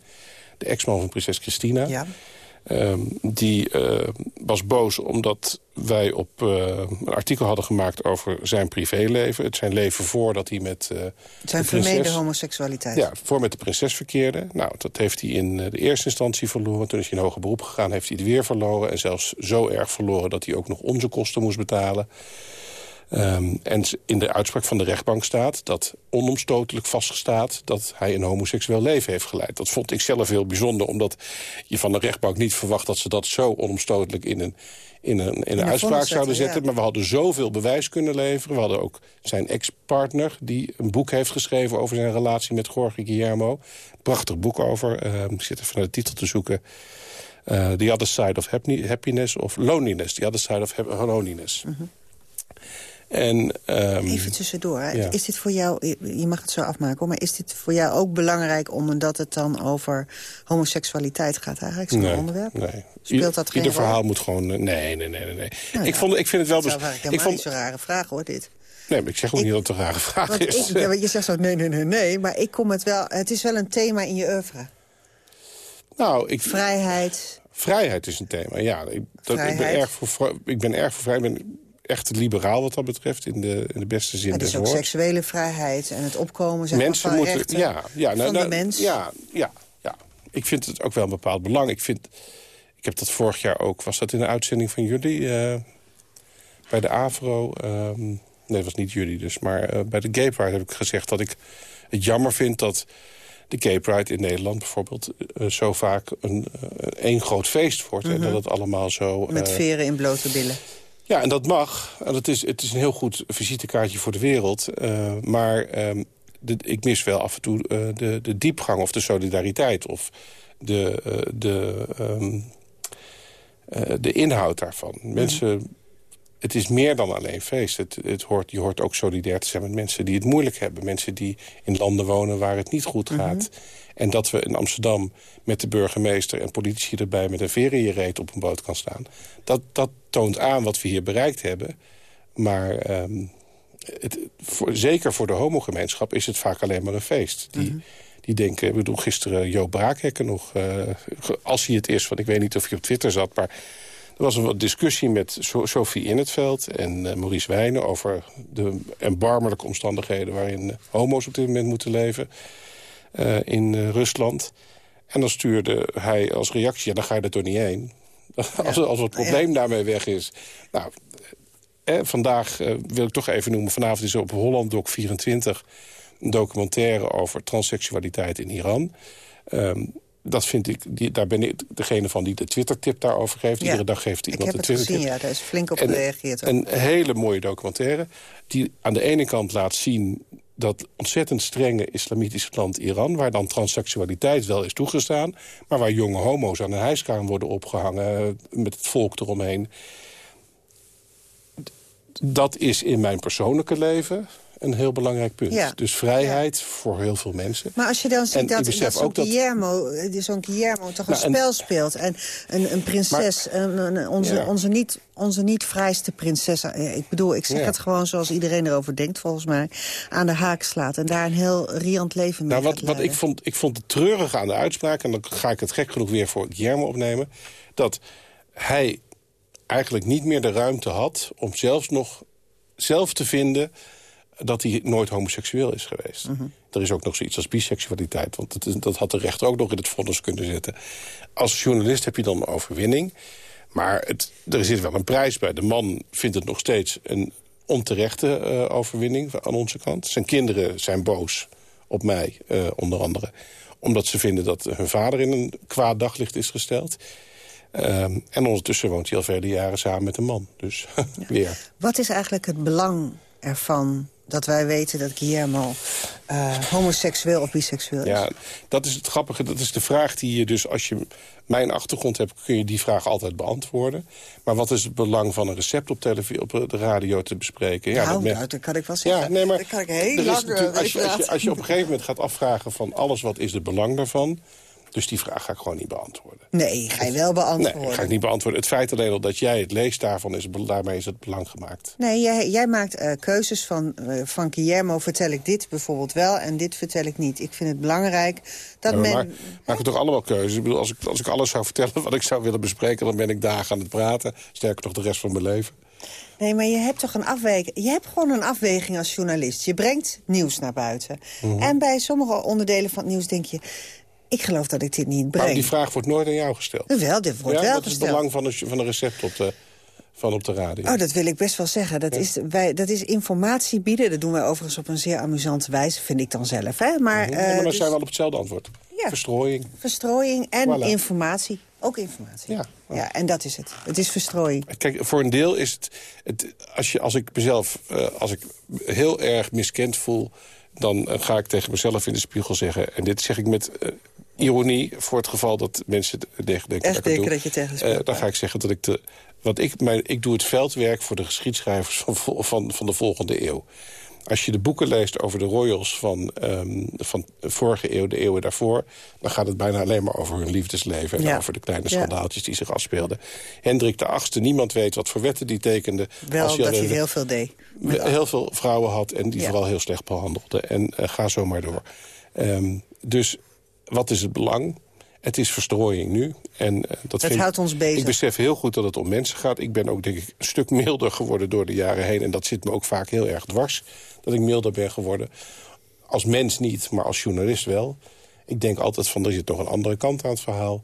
De ex-man van prinses Christina. Ja. Um, die uh, was boos omdat wij op uh, een artikel hadden gemaakt over zijn privéleven. Het zijn leven voordat hij met uh, Zijn vermeende homoseksualiteit. Ja, voor met de prinses verkeerde. Nou, dat heeft hij in de eerste instantie verloren. Toen is hij in hoger beroep gegaan, heeft hij het weer verloren. En zelfs zo erg verloren dat hij ook nog onze kosten moest betalen. Um, en in de uitspraak van de rechtbank staat dat onomstotelijk vastgestaat... dat hij een homoseksueel leven heeft geleid. Dat vond ik zelf heel bijzonder, omdat je van de rechtbank niet verwacht... dat ze dat zo onomstotelijk in een, in een, in een uitspraak zouden zetten. Ja. Maar we hadden zoveel bewijs kunnen leveren. We hadden ook zijn ex-partner die een boek heeft geschreven... over zijn relatie met Jorge Guillermo. Prachtig boek over. Uh, ik zit even naar de titel te zoeken. Uh, the Other Side of Happiness of Loneliness. The Other Side of Loneliness. -hmm. En, um, Even tussendoor, ja. is dit voor jou, je mag het zo afmaken... maar is dit voor jou ook belangrijk omdat het dan over homoseksualiteit gaat eigenlijk, zo'n nee, onderwerp? Nee, Speelt dat Ieder verhaal moet gewoon... Nee, nee, nee, nee. nee. Nou, ik, ja. vond, ik vind het wel... Dat is ik vond... niet zo'n rare vraag, hoor, dit. Nee, maar ik zeg ook ik, niet dat het een rare vraag is. Ik, ja, je zegt zo, nee, nee, nee, nee. Maar ik kom het wel... Het is wel een thema in je oeuvre. Nou, ik... Vrijheid. Vrijheid is een thema, ja. Ik, dat, ik, ben, erg voor, ik ben erg voor vrijheid. Ik ben echt liberaal wat dat betreft, in de, in de beste zin des woords. Het is ook seksuele vrijheid en het opkomen zeg Mensen maar, moeten, rechten ja, ja, nou, van nou, de mens. Ja, ja, ja, ik vind het ook wel een bepaald belang. Ik, vind, ik heb dat vorig jaar ook, was dat in de uitzending van jullie... Uh, bij de AVRO, uh, nee, dat was niet jullie dus... maar uh, bij de Gay Pride heb ik gezegd dat ik het jammer vind... dat de Gay Pride in Nederland bijvoorbeeld uh, zo vaak een, één groot feest wordt. Mm -hmm. En dat het allemaal zo... Met veren in blote billen. Ja, en dat mag. En dat is, het is een heel goed visitekaartje voor de wereld. Uh, maar um, de, ik mis wel af en toe uh, de, de diepgang of de solidariteit... of de, uh, de, um, de inhoud daarvan. Mm. Mensen het is meer dan alleen feest. Het, het hoort, je hoort ook solidair te zijn met mensen die het moeilijk hebben. Mensen die in landen wonen waar het niet goed gaat. En dat we in Amsterdam met de burgemeester en politici erbij... met een veer in je reet op een boot kan staan. Dat, dat toont aan wat we hier bereikt hebben. Maar ehm, het, voor, zeker voor de homogemeenschap is het vaak alleen maar een feest. Die, die denken, ik bedoel, gisteren Joop Braakhekken nog... eh, als hij het is, want ik weet niet of hij op Twitter zat... maar er was een discussie met So- Sophie In het Veld en eh, Maurice Wijnen... over de erbarmelijke omstandigheden waarin homo's op dit moment moeten leven... eh, in eh, Rusland. En dan stuurde hij als reactie, ja, dan ga je er toch niet heen. als, als het probleem daarmee weg is. Nou, eh, vandaag eh, wil ik toch even noemen... vanavond is er op Holland Doc 24 een documentaire over transseksualiteit in Iran. Ehm, dat vind ik, die, daar ben ik degene van die de Twitter-tip daarover geeft. Ja, Iedere dag geeft iemand het Twitter-tip. ja. Daar is flink op En- gereageerd. Een hele mooie documentaire die aan de ene kant laat zien dat ontzettend strenge islamitische land Iran... waar dan transseksualiteit wel is toegestaan... maar waar jonge homo's aan een hijskraan worden opgehangen... eh, met het volk eromheen. Dat is in mijn persoonlijke leven een heel belangrijk punt. Ja. Dus vrijheid voor heel veel mensen. Maar als je dan ziet dat, dat zo'n dat- Guillermo, eh, zo'n Guillermo toch een Nou, en- spel speelt... en een, een prinses, een, een- onze, Ja. onze, niet, onze niet vrijste prinses... eh, ik bedoel, ik zeg het gewoon zoals iedereen erover denkt, volgens mij... aan de haak slaat en daar een heel riant leven mee Nou, wat, wat ik, vond, ik vond het treurige aan de uitspraak... en dan ga ik het gek genoeg weer voor Guillermo opnemen... dat hij eigenlijk niet meer de ruimte had om zelfs nog zelf te vinden... dat hij nooit homoseksueel is geweest. Mhm. Er is ook nog zoiets als biseksualiteit. Want dat, is- dat had de rechter ook nog in het vonnis kunnen zetten. Als journalist heb je dan een overwinning. Maar het, er zit wel een prijs bij. De man vindt het nog steeds een onterechte eh, overwinning aan onze kant. Zijn kinderen zijn boos op mij, eh, onder andere. Omdat ze vinden dat hun vader in een kwaad daglicht is gesteld. Ehm, en ondertussen woont hij al vele jaren samen met een man. Dus weer. Wat is eigenlijk het belang ervan dat wij weten dat Guillermo eh, homoseksueel of biseksueel is? Ja, dat is het grappige. Dat is de vraag die je dus, als je mijn achtergrond hebt... kun je die vraag altijd beantwoorden. Maar wat is het belang van een recept op, televisie, op de radio te bespreken? Ja, nou, dat dat kan ik wel zeggen. Ja, nee, maar dat kan ik heel lang eh, als, je, als, als je op een gegeven moment gaat afvragen van alles... wat is het belang daarvan? Dus die vraag ga ik gewoon niet beantwoorden. Nee, ga je wel beantwoorden. Nee, ga ik niet beantwoorden. Het feit alleen al dat jij het leest, daarvan is, daarmee is het belang gemaakt. Nee, jij, jij maakt eh, keuzes van, eh, van Guillermo vertel ik dit bijvoorbeeld wel... en dit vertel ik niet. Ik vind het belangrijk dat Ja, men... maken, maken toch allemaal keuzes. Ik bedoel, als, ik, als ik alles zou vertellen wat ik zou willen bespreken... dan ben ik dagen aan het praten. Sterker nog de rest van mijn leven. Nee, maar je hebt toch een afweging. Je hebt gewoon een afweging als journalist. Je brengt nieuws naar buiten. Mhm. En bij sommige onderdelen van het nieuws denk je... ik geloof dat ik dit niet breng. Maar die vraag wordt nooit aan jou gesteld. Wel, dit wordt ja, wel wat is het gesteld. belang van een, van een recept op de, van op de radio? Oh, dat wil ik best wel zeggen. Dat, is, wij, dat is informatie bieden. Dat doen wij overigens op een zeer amusante wijze, vind ik dan zelf. Hè? Maar, Mhm. eh, Ja, maar we dus zijn wel op hetzelfde antwoord. Ja. Verstrooiing. verstrooiing en Voilà. informatie. Ook informatie. Ja. ja, en dat is het. Het is verstrooiing. Kijk, voor een deel is het... het als, je, als ik mezelf eh, als ik heel erg miskend voel... dan eh, ga ik tegen mezelf in de spiegel zeggen... en dit zeg ik met ironie... voor het geval dat mensen denken, Echt dat denken dat je tegen Eh, Dan ga ik zeggen dat ik de... Want ik, mijn, ik doe het veldwerk voor de geschiedschrijvers van, van, van de volgende eeuw. Als je de boeken leest over de royals van, ehm, van de vorige eeuw, de eeuwen daarvoor... dan gaat het bijna alleen maar over hun liefdesleven... en Ja. over de kleine Ja. schandaaltjes die zich afspeelden. Hendrik de Achtste, niemand weet wat voor wetten die tekende. Wel als dat hij heel veel deed. heel veel vrouwen had en die Ja. vooral heel slecht behandelde. En eh, ga zo maar door. Ehm, dus wat is het belang? Het is verstrooiing nu. En, eh, dat Het houdt ons bezig. Ik besef heel goed dat het om mensen gaat. Ik ben ook denk ik een stuk milder geworden door de jaren heen. En dat zit me ook vaak heel erg dwars. Dat ik milder ben geworden. Als mens niet, maar als journalist wel. Ik denk altijd van, er zit nog een andere kant aan het verhaal.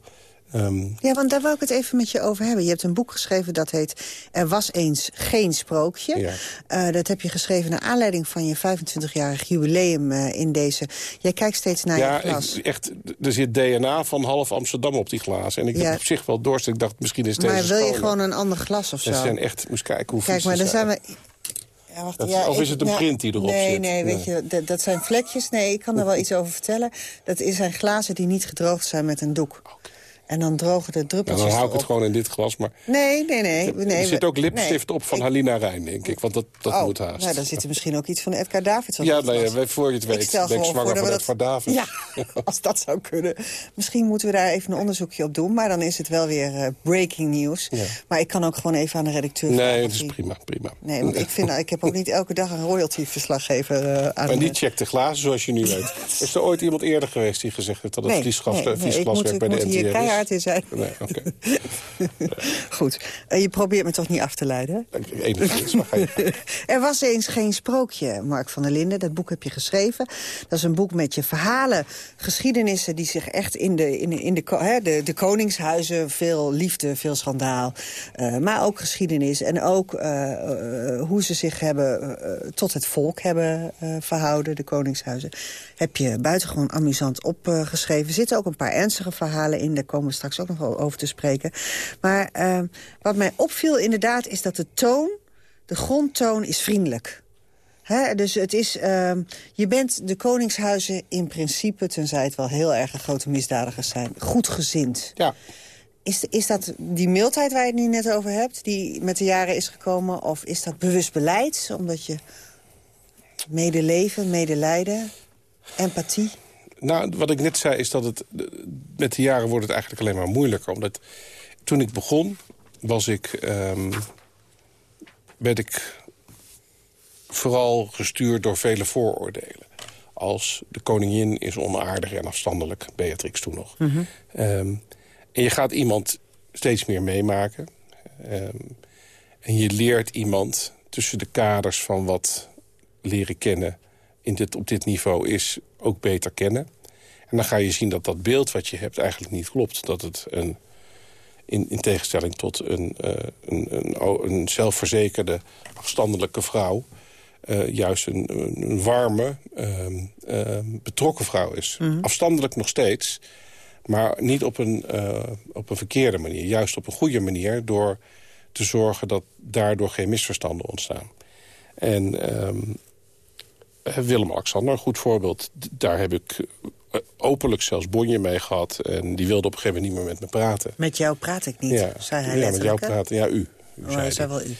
Ehm, Ja, want daar wou ik het even met je over hebben. Je hebt een boek geschreven dat heet Er was eens geen sprookje. Ja. Eh, dat heb je geschreven naar aanleiding van je 25-jarig jubileum eh, in deze... Jij kijkt steeds naar ja, je glas. ik, echt, er zit DNA van half Amsterdam op die glazen. En ik Ja. heb op zich wel dorst. Ik dacht, misschien is deze maar wil je schoner. gewoon een ander glas of zo? Dat zijn echt, moest kijken hoe Kijk, maar dan zijn we... Ja, wacht, Dat- ja, of ik- is het een nou, print die erop nee, zit? Nee, weet Nee. je, dat, dat zijn vlekjes. Nee, ik kan er wel iets over vertellen. Dat is- zijn glazen die niet gedroogd zijn met een doek. En dan drogen de Nou, druppels dan hou ik het erop. gewoon in dit glas. Maar Nee, nee, nee. nee er zit ook lipstift nee. op van Ik- Halina Rijn, denk ik. Want dat, dat oh, moet haast. Nou, daar zit er misschien ook iets van Edgar Davids op. ja, nou ja, glas. voor je het Ik weet stel ben ik zwanger van Davids. Ja, als dat zou kunnen. Misschien moeten we daar even een onderzoekje op doen. Maar dan is het wel weer eh, breaking news. Ja. Maar ik kan ook gewoon even aan de redacteur vragen. Nee, dat is die- prima, prima. Nee, want ik, vind, ik heb ook niet elke dag een royalty-verslaggever eh, aan En die checkt de glazen, zoals je nu weet. Is er ooit iemand eerder geweest die gezegd heeft... dat het nee, ik vliesglaswerk moet, ik bij de NTR in zijn. Nee, oké. Goed. Eh, je probeert me toch niet af te leiden? hè? Enigszins, Er was eens geen sprookje, Mark van der Linden. Dat boek heb je geschreven. Dat is een boek met je verhalen, geschiedenissen... die zich echt in de, in de, in de, de, de koningshuizen... veel liefde, veel schandaal, eh, maar ook geschiedenis. En ook eh, eh, hoe ze zich hebben, eh, tot het volk hebben eh, verhouden, de koningshuizen. Heb je buitengewoon amusant opgeschreven. Er zitten ook een paar ernstige verhalen in. Daar komen we straks ook nog wel over te spreken. Maar eh, wat mij opviel inderdaad is dat de toon de grondtoon is vriendelijk. Dus het is, ehm, je bent de koningshuizen in principe, tenzij het wel heel erg grote misdadigers zijn, goed gezind. Ja. Is, is dat die mildheid waar je het nu net over hebt, die met de jaren is gekomen? Of is dat bewust beleid, omdat je medeleven, medelijden, empathie? Nou, wat ik net zei is dat het... Met de jaren wordt het eigenlijk alleen maar moeilijker. Omdat toen ik begon, was ik... ehm, werd ik vooral gestuurd door vele vooroordelen. Als de koningin is onaardig en afstandelijk, Beatrix toen nog. Ehm, en je gaat iemand steeds meer meemaken. Ehm, en je leert iemand tussen de kaders van wat leren kennen... In dit, op dit niveau is ook beter kennen. En dan ga je zien dat dat beeld wat je hebt eigenlijk niet klopt. Dat het een, in, in tegenstelling tot een, eh, een, een, zelfverzekerde, afstandelijke vrouw... eh, juist een, een warme, ehm, ehm, betrokken vrouw is. Afstandelijk nog steeds, maar niet op een, eh, op een verkeerde manier. Juist op een goede manier door te zorgen dat daardoor geen misverstanden ontstaan. En ehm, eh, Willem-Alexander, een goed voorbeeld. Daar heb ik eh, openlijk zelfs bonje mee gehad. En die wilde op een gegeven moment niet meer met me praten. Met jou praat ik niet, ja, zei hij ja met jou praten. Ja, u. u Oh, zei hij zei wel u.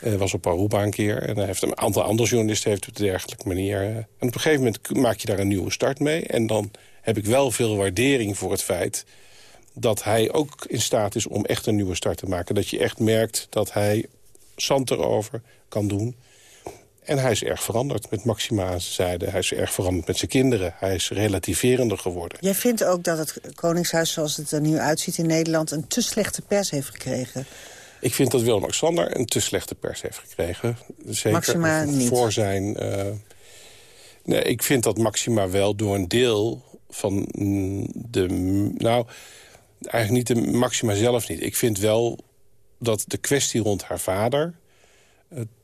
Hij was op Aruba een keer. En hij heeft een aantal andere journalisten heeft op een dergelijke manier. eh, En op een gegeven moment maak je daar een nieuwe start mee. En dan heb ik wel veel waardering voor het feit dat hij ook in staat is om echt een nieuwe start te maken. Dat je echt merkt dat hij zand erover kan doen. En hij is erg veranderd met Maxima aan zijn zijde. Hij is erg veranderd met zijn kinderen. Hij is relativerender geworden. Jij vindt ook dat het Koningshuis zoals het er nu uitziet in Nederland... een te slechte pers heeft gekregen. Ik vind dat Willem-Alexander een te slechte pers heeft gekregen. Zeker Maxima niet. voor zijn... eh, nee, ik vind dat Maxima wel door een deel van de... Nou, eigenlijk niet de Maxima zelf niet. Ik vind wel dat de kwestie rond haar vader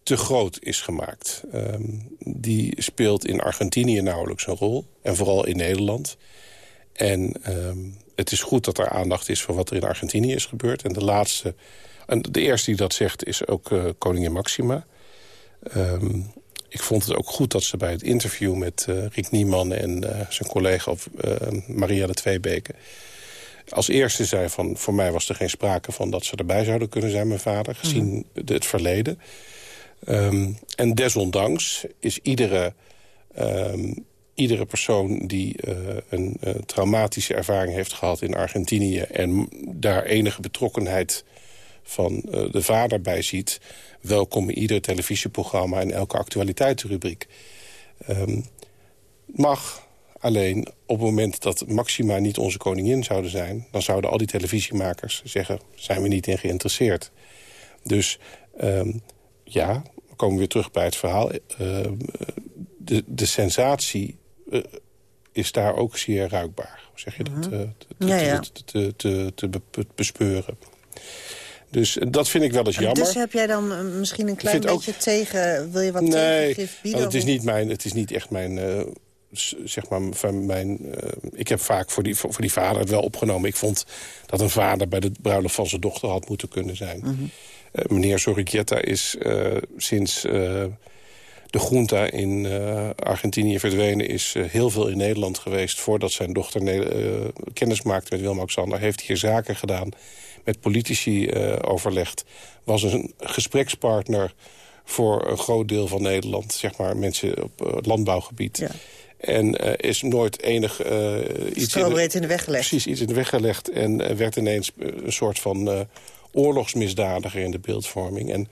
te groot is gemaakt. Ehm, die speelt in Argentinië nauwelijks een rol. En vooral in Nederland. En ehm, het is goed dat er aandacht is voor wat er in Argentinië is gebeurd. En de laatste... En de eerste die dat zegt is ook eh, koningin Maxima. Ehm, ik vond het ook goed dat ze bij het interview met eh, Rick Nieman... en eh, zijn collega of, Maria de Tweebeke... als eerste zei van... voor mij was er geen sprake van dat ze erbij zouden kunnen zijn, mijn vader... gezien de- het verleden. Ehm, en desondanks is iedere, ehm, iedere persoon die eh, een eh, traumatische ervaring heeft gehad in Argentinië... en daar enige betrokkenheid van eh, de vader bij ziet... welkom in ieder televisieprogramma en elke actualiteitenrubriek. Ehm, mag alleen op het moment dat Maxima niet onze koningin zouden zijn... dan zouden al die televisiemakers zeggen, zijn we niet in geïnteresseerd. Dus ja, we komen weer terug bij het verhaal. Ehm, de, de sensatie eh, is daar ook zeer ruikbaar. Hoe zeg je dat? Eh, te, Ja, ja. te, te, te, te be- bespeuren. Dus eh, dat vind ik wel eens jammer. Dus heb jij dan eh, misschien een klein ook- beetje tegen... Wil je wat nee, tegengif bieden? want het is, niet mijn, het is niet echt mijn... eh, zeg maar, van mijn eh, ik heb vaak voor die, voor, voor die vader het wel opgenomen. Ik vond dat een vader bij de bruiloft van zijn dochter had moeten kunnen zijn. Mhm. Eh, meneer Sorricchietta is eh, sinds eh, de junta in uh, Argentinië verdwenen is... Uh, heel veel in Nederland geweest voordat zijn dochter uh, kennis maakte met Willem-Alexander. Heeft hier zaken gedaan, met politici overlegd. Was een gesprekspartner voor een groot deel van Nederland. Zeg maar mensen op landbouwgebied. Ja. En is nooit enig... iets in de, in de weg gelegd. Precies, iets in de weg gelegd. En werd ineens een soort van oorlogsmisdadiger in de beeldvorming. En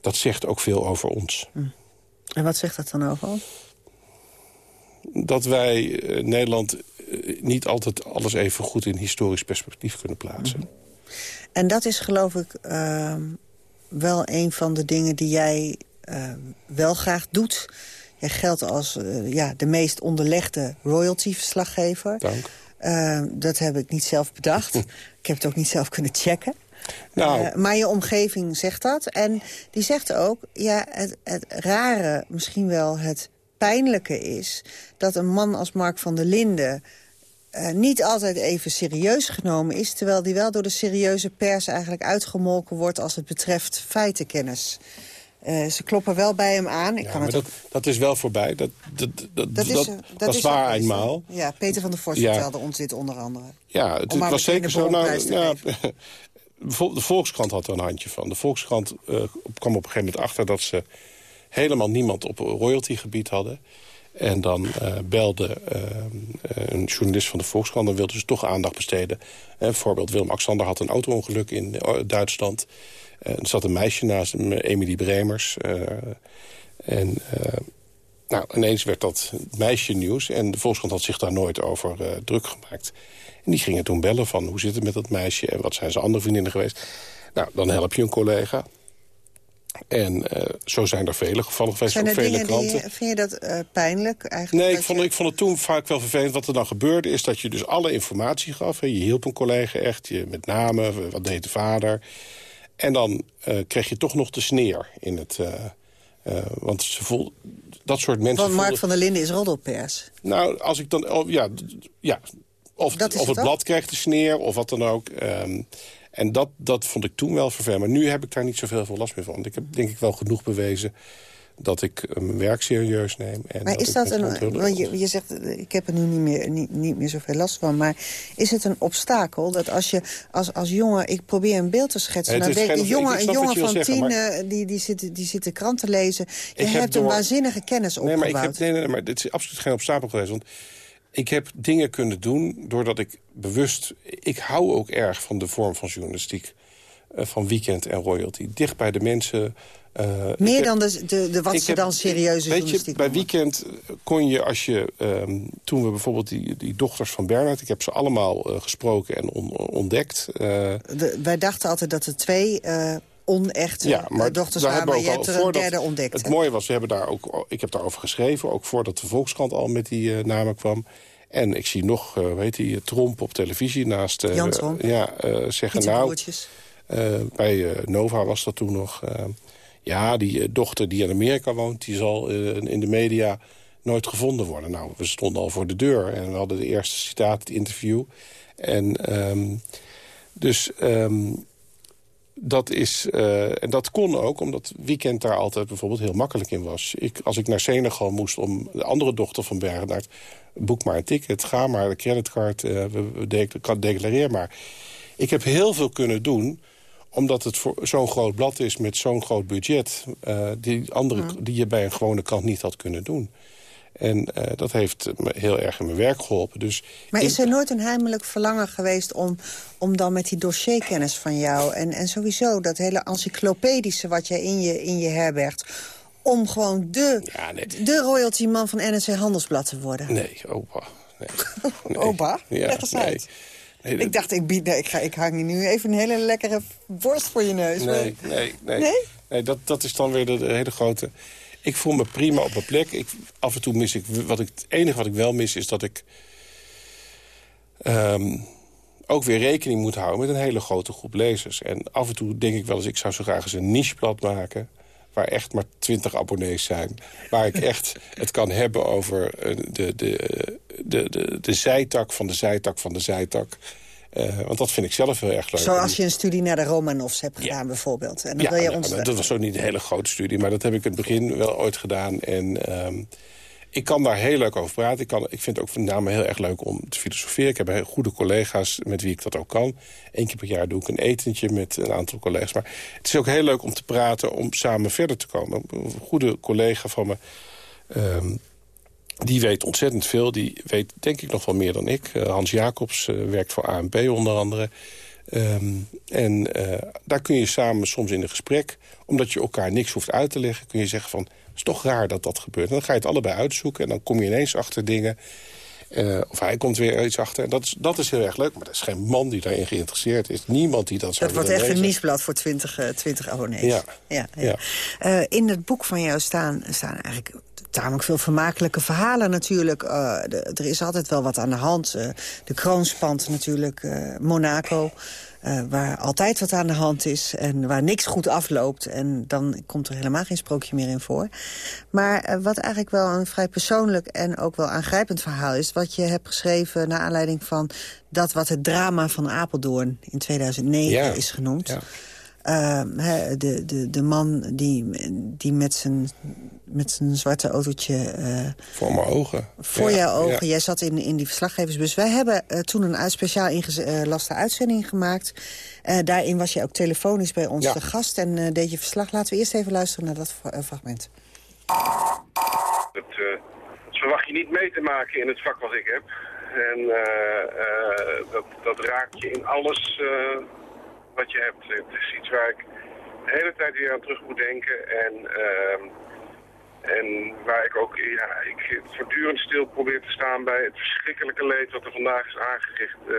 dat zegt ook veel over ons. Hm. En wat zegt dat dan over ons? Dat wij uh, Nederland uh, niet altijd alles even goed in historisch perspectief kunnen plaatsen. Mm En dat is geloof ik uh, wel een van de dingen die jij ehm, wel graag doet. Jij geldt als eh, ja, de meest onderlegde royalty-verslaggever. Dank. Ehm, dat heb ik niet zelf bedacht. ik heb het ook niet zelf kunnen checken. Nou. Uh, maar je omgeving zegt dat. En die zegt ook, ja, het, het rare, misschien wel het pijnlijke is... dat een man als Mark van der Linden... Uh, niet altijd even serieus genomen is... terwijl die wel door de serieuze pers eigenlijk uitgemolken wordt... als het betreft feitenkennis. Uh, ze kloppen wel bij hem aan. Ik ja, kan maar het dat, dat is wel voorbij. Dat, dat, dat, dat, is, dat, dat is waar eenmaal. Ja, Peter van der Vos ja. vertelde ons dit onder andere. Ja, het, het was zeker zo. Nou, ja, de Volkskrant had er een handje van. De Volkskrant uh, kwam op een gegeven moment achter dat ze helemaal niemand op royaltygebied hadden. En dan uh, belde uh, een journalist van de Volkskrant... en wilde ze toch aandacht besteden. bijvoorbeeld Willem-Alexander had een auto-ongeluk in Duitsland. er zat een meisje naast hem, Emily Bremers. en nou, ineens werd dat meisje nieuws. En de Volkskrant had zich daar nooit over druk gemaakt. En die gingen toen bellen van hoe zit het met dat meisje... en wat zijn zijn andere vriendinnen geweest. Nou, dan help je een collega. En uh, zo zijn er vele gevallen geweest, zijn vele kranten. Die, vind je dat uh, pijnlijk eigenlijk? Nee, ik vond, je... ik vond het toen vaak wel vervelend. Wat er dan gebeurde is dat je dus alle informatie gaf. Hè. Je hielp een collega echt, je, met name, wat deed de vader. En dan uh, kreeg je toch nog de sneer in het... want ze voel, dat soort mensen... Want Mark van der Linden is roddelpers. Nou, als ik dan... Oh, ja, ja, of, of het, het blad krijgt de sneer, of wat dan ook. Um, en dat, dat vond ik toen wel vervelend. Maar nu heb ik daar niet zoveel veel last meer van. Want ik heb denk ik wel genoeg bewezen dat ik eh, mijn werk serieus neem. En maar is dat een... Want je, je zegt, ik heb er nu niet meer, niet, niet meer zoveel last van. Maar is het een obstakel dat als je als, als jongen... Ik probeer een beeld te schetsen. Weet, een jongen, een jongen van zeggen, tien maar... die, die, zit, die zit de krant te lezen. Je hebt door... een waanzinnige kennis opgebouwd. Nee, maar, ik heb, nee, nee, nee, maar dit is absoluut geen obstakel geweest. Want ik heb dingen kunnen doen doordat ik bewust... Ik hou ook erg van de vorm van journalistiek. Uh, van weekend en royalty. Dicht bij de mensen... Uh, Meer heb, dan de, de, de wat ze dan serieuze weet journalistiek je, Bij weekend kon je als je... Um, toen we bijvoorbeeld die, die dochters van Bernard... ik heb ze allemaal uh, gesproken en on, ontdekt. De, wij dachten altijd dat er twee onechte ja, maar dochters waren, maar je hebt er een derde ontdekt. Het mooie was, we hebben daar ook, ik heb daarover geschreven... ook voordat de Volkskrant al met die uh, namen kwam. En ik zie nog, uh, weet die Tromp op televisie naast... Uh, Jan Tromp. Ja, zeggen nou... bij Nova was dat toen nog... ja, die dochter die in Amerika woont... die zal in de media nooit gevonden worden. Nou, we stonden al voor de deur en we hadden de eerste citaat, het interview. En um, dus... Um, dat, is, uh, en dat kon ook, omdat weekend daar altijd bijvoorbeeld heel makkelijk in was. Ik, als ik naar Senegal moest om de andere dochter van Bergenaard... boek maar een ticket, ga maar, de creditcard, uh, we, de, declareer maar. Ik heb heel veel kunnen doen omdat het voor zo'n groot blad is met zo'n groot budget... Uh, die, andere, die je bij een gewone krant niet had kunnen doen. En uh, dat heeft me heel erg in mijn werk geholpen. Dus maar is er nooit een heimelijk verlangen geweest om, om dan met die dossierkennis van jou... En, en sowieso dat hele encyclopedische wat jij in je, in je herbergt... om gewoon de, ja, nee. de royalty-man van NRC Handelsblad te worden? Nee, opa. Nee. nee. opa? Ja, Leg eens uit. Nee, dat... Ik dacht, ik, bied, nee, ik, ga, ik hang nu even een hele lekkere worst voor je neus. Nee, nee, nee. nee? nee dat, dat is dan weer de, de hele grote... Ik voel me prima op mijn plek. Ik, af en toe mis ik... Wat ik het enige wat ik wel mis is dat ik... Um, ook weer rekening moet houden met een hele grote groep lezers. En af en toe denk ik wel eens... ik zou zo graag eens een nicheblad maken waar echt maar twintig abonnees zijn. Waar ik echt het kan hebben over de, de, de, de, de zijtak van de zijtak van de zijtak. Uh, want dat vind ik zelf heel erg leuk. Zoals je een studie naar de Romanovs hebt gedaan bijvoorbeeld. En dan ja, wil je ja, ons... dat was ook niet een hele grote studie, maar dat heb ik in het begin wel ooit gedaan. En um, ik kan daar heel leuk over praten. Ik, kan, ik vind het ook van name heel erg leuk om te filosoferen. Ik heb heel goede collega's met wie ik dat ook kan. Eén keer per jaar doe ik een etentje met een aantal collega's. Maar het is ook heel leuk om te praten, om samen verder te komen. Een goede collega van me... Um, die weet ontzettend veel. Die weet denk ik nog wel meer dan ik. Uh, Hans Jacobs uh, werkt voor ANP onder andere. Um, en uh, daar kun je samen soms in een gesprek... omdat je elkaar niks hoeft uit te leggen... kun je zeggen van, het is toch raar dat dat gebeurt. En dan ga je het allebei uitzoeken en dan kom je ineens achter dingen... of hij komt weer iets achter. En dat is, dat is heel erg leuk. Maar er is geen man die daarin geïnteresseerd is. Niemand die dat zou Dat wordt echt lezen. een nieuwsblad voor 20, 20 abonnees. Ja. Ja, ja. ja. in het boek van jou staan, staan eigenlijk tamelijk veel vermakelijke verhalen natuurlijk. Uh, de, er is altijd wel wat aan de hand. Uh, de kroonspand natuurlijk, uh, Monaco. waar altijd wat aan de hand is en waar niks goed afloopt. En dan komt er helemaal geen sprookje meer in voor. Maar wat eigenlijk wel een vrij persoonlijk en ook wel aangrijpend verhaal is... wat je hebt geschreven naar aanleiding van dat wat het drama van Apeldoorn in 2009 ja. is genoemd. Ja. Uh, de, de, de man die, die met, zijn, met zijn zwarte autootje... Uh, voor mijn ogen. Voor ja, jouw ogen. Ja. Jij zat in, in die verslaggeversbus. Wij hebben uh, toen een uit, speciaal ingelaste uitzending gemaakt. daarin was je ook telefonisch bij ons ja. te gast en deed je verslag. Laten we eerst even luisteren naar dat fragment. Dat, dat verwacht je niet mee te maken in het vak wat ik heb. En dat, dat raakt je in alles wat je hebt. Het is iets waar ik de hele tijd weer aan terug moet denken. En, uh, en waar ik ook ja, ik voortdurend stil probeer te staan bij het verschrikkelijke leed wat er vandaag is aangericht. Uh,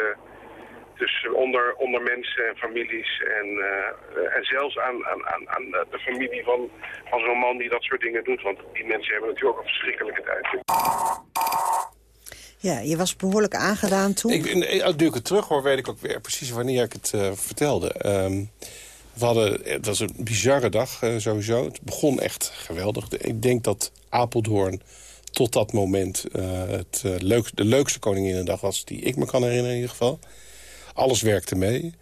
tussen onder, onder mensen en families. En, uh, en zelfs aan, aan, aan, aan de familie van, van zo'n man die dat soort dingen doet. Want die mensen hebben natuurlijk ook een verschrikkelijke tijd. Ja, je was behoorlijk aangedaan toen. Ik, nu ik het terug hoor, weet ik ook weer precies wanneer ik het uh, vertelde. Um, we hadden, het was een bizarre dag uh, sowieso. Het begon echt geweldig. Ik denk dat Apeldoorn tot dat moment uh, het, leuk, de leukste Koninginnedag was... die ik me kan herinneren in ieder geval. Alles werkte mee.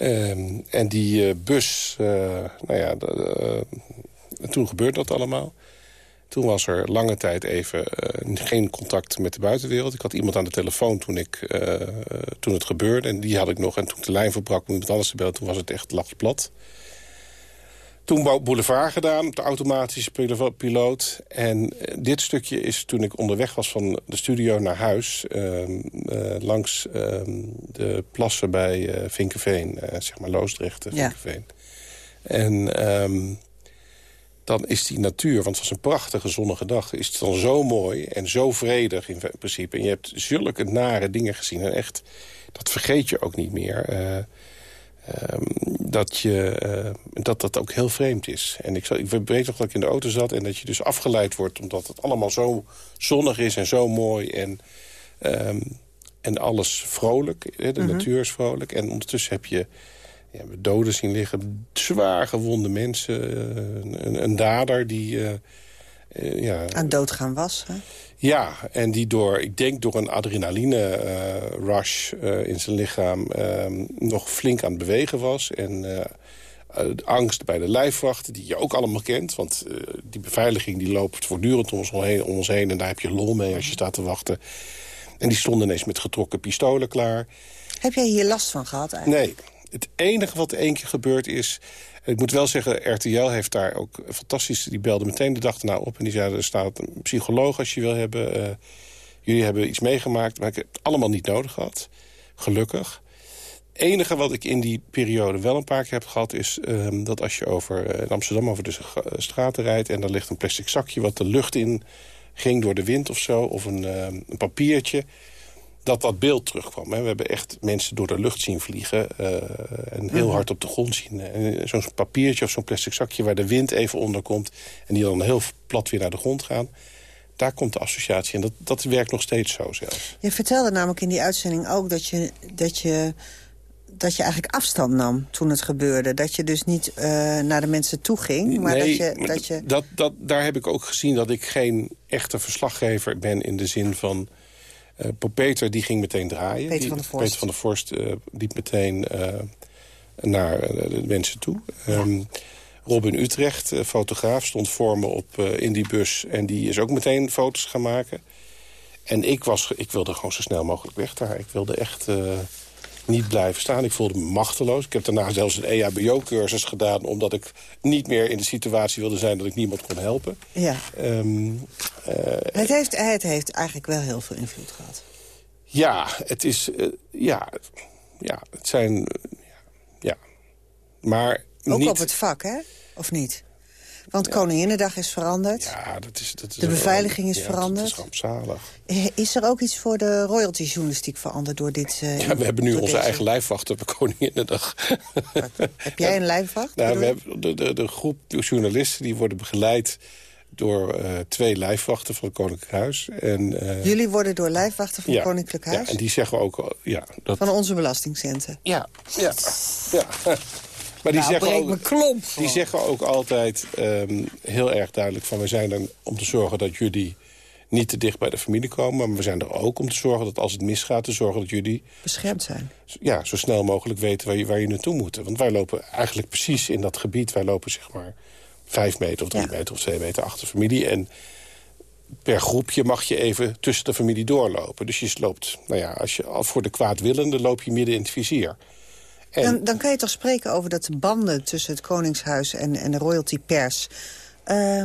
Um, en die bus, nou ja, toen gebeurde dat allemaal. Toen was er lange tijd even uh, geen contact met de buitenwereld. Ik had iemand aan de telefoon toen, ik, uh, toen het gebeurde. En die had ik nog. En toen ik de lijn verbrak om iemand anders te bellen... toen was het echt lapsplat. Toen Boulevard gedaan, de automatische piloot. En dit stukje is toen ik onderweg was van de studio naar huis... Uh, langs ehm, de plassen bij Vinkenveen, zeg maar Loosdrecht, Vinkenveen. Ja. En... Um, dan is die natuur, want het was een prachtige zonnige dag... is het dan zo mooi en zo vredig in principe. En je hebt zulke nare dingen gezien. En echt, dat vergeet je ook niet meer. Uh, um, dat, je, uh, dat dat ook heel vreemd is. En ik, ik weet nog dat ik in de auto zat... en dat je dus afgeleid wordt omdat het allemaal zo zonnig is en zo mooi... en, um, en alles vrolijk, de Mhm. natuur is vrolijk. En ondertussen heb je... Ja, we doden zien liggen, zwaar gewonde mensen. Een, een dader die... Uh, uh, ja, Aan doodgaan was, hè? Ja, en die door, ik denk door een adrenaline-rush uh, in zijn lichaam... nog flink aan het bewegen was. En de angst bij de lijfwachten, die je ook allemaal kent. Want die beveiliging die loopt voortdurend om ons, heen, om ons heen... en daar heb je lol mee als je staat te wachten. En die stonden ineens met getrokken pistolen klaar. Heb jij hier last van gehad eigenlijk? Nee. Het enige wat één keer gebeurd is... Ik moet wel zeggen, RTL heeft daar ook fantastisch... die belde meteen de dag erna op en die zei... er staat een psycholoog als je wil hebben. Uh, jullie hebben iets meegemaakt, maar ik heb het allemaal niet nodig gehad. Gelukkig. Het enige wat ik in die periode wel een paar keer heb gehad... is um, dat als je over, in Amsterdam over de straten rijdt... en daar ligt een plastic zakje wat de lucht in ging door de wind of zo... of een, uh, een papiertje dat dat beeld terugkwam. Hè. We hebben echt mensen door de lucht zien vliegen... Uh, en heel hard op de grond zien. En zo'n papiertje of zo'n plastic zakje waar de wind even onder komt... en die dan heel plat weer naar de grond gaan... daar komt de associatie. En dat, dat werkt nog steeds zo zelfs. Je vertelde namelijk in die uitzending ook dat je... Dat je dat je eigenlijk afstand nam toen het gebeurde. Dat je dus niet uh, naar de mensen toe ging. Maar nee, dat je, dat je... Dat, dat, daar heb ik ook gezien dat ik geen echte verslaggever ben... in de zin van Peter die ging meteen draaien. Peter die, van der Vorst. Peter van der Vorst uh, liep meteen naar de mensen toe. Um, Robin Utrecht, fotograaf, stond voor me op, in die bus. En die is ook meteen foto's gaan maken. En ik, was, ik wilde gewoon zo snel mogelijk weg daar. Ik wilde echt niet blijven staan. Ik voelde me machteloos. Ik heb daarna zelfs een EHBO-cursus gedaan... omdat ik niet meer in de situatie wilde zijn dat ik niemand kon helpen. Ja. Um, uh, het, heeft, het heeft eigenlijk wel heel veel invloed gehad. Ja, het is... Uh, ja, ja, het zijn... Uh, ja. Maar Ook niet... op het vak, hè? Of niet? Want ja. Koninginnedag is veranderd. Ja, dat is, dat is de beveiliging is ja, veranderd. Dat is rampzalig. Is er ook iets voor de royalty-journalisten veranderd door dit? Uh, ja, we hebben nu onze deze... eigen lijfwacht op Koninginnedag. Heb jij een lijfwacht? Nou, we hebben de, de, de groep journalisten die worden begeleid door uh, twee lijfwachten van het Koninklijk Huis. En, uh, Jullie worden door lijfwachten van ja, het Koninklijk Huis? Ja, en die zeggen ook... Ja, dat... Van onze belastingcenten? Ja, ja, ja. Maar die, nou, zeggen ook, klomp, die zeggen ook altijd um, heel erg duidelijk van... we zijn er om te zorgen dat jullie niet te dicht bij de familie komen... maar we zijn er ook om te zorgen dat als het misgaat... te zorgen dat jullie... Beschermd zijn. Ja, zo snel mogelijk weten waar je, waar je naartoe moet. Want wij lopen eigenlijk precies in dat gebied... wij lopen zeg maar vijf meter of drie ja. meter of twee meter achter de familie... en per groepje mag je even tussen de familie doorlopen. Dus je loopt, nou ja, als je voor de kwaadwillende loop je midden in het vizier... En... Dan, dan kan je toch spreken over dat de banden tussen het Koningshuis en, en de royalty pers... Uh,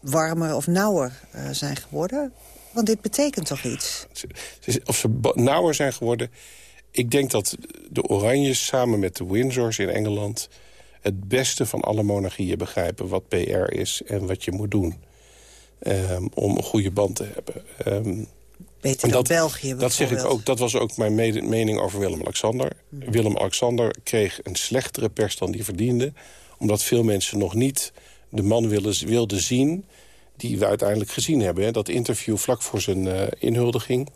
warmer of nauwer uh, zijn geworden? Want dit betekent toch iets? Of ze nauwer zijn geworden... Ik denk dat de Oranjes samen met de Windsors in Engeland... het beste van alle monarchieën begrijpen wat PR is en wat je moet doen. Um, om een goede band te hebben. Um, Beter dan België Dat zeg ik ook. Dat was ook mijn mening over Willem-Alexander. Hmm. Willem-Alexander kreeg een slechtere pers dan die verdiende. Omdat veel mensen nog niet de man wilden, wilden zien die we uiteindelijk gezien hebben. Hè. Dat interview vlak voor zijn uh, inhuldiging.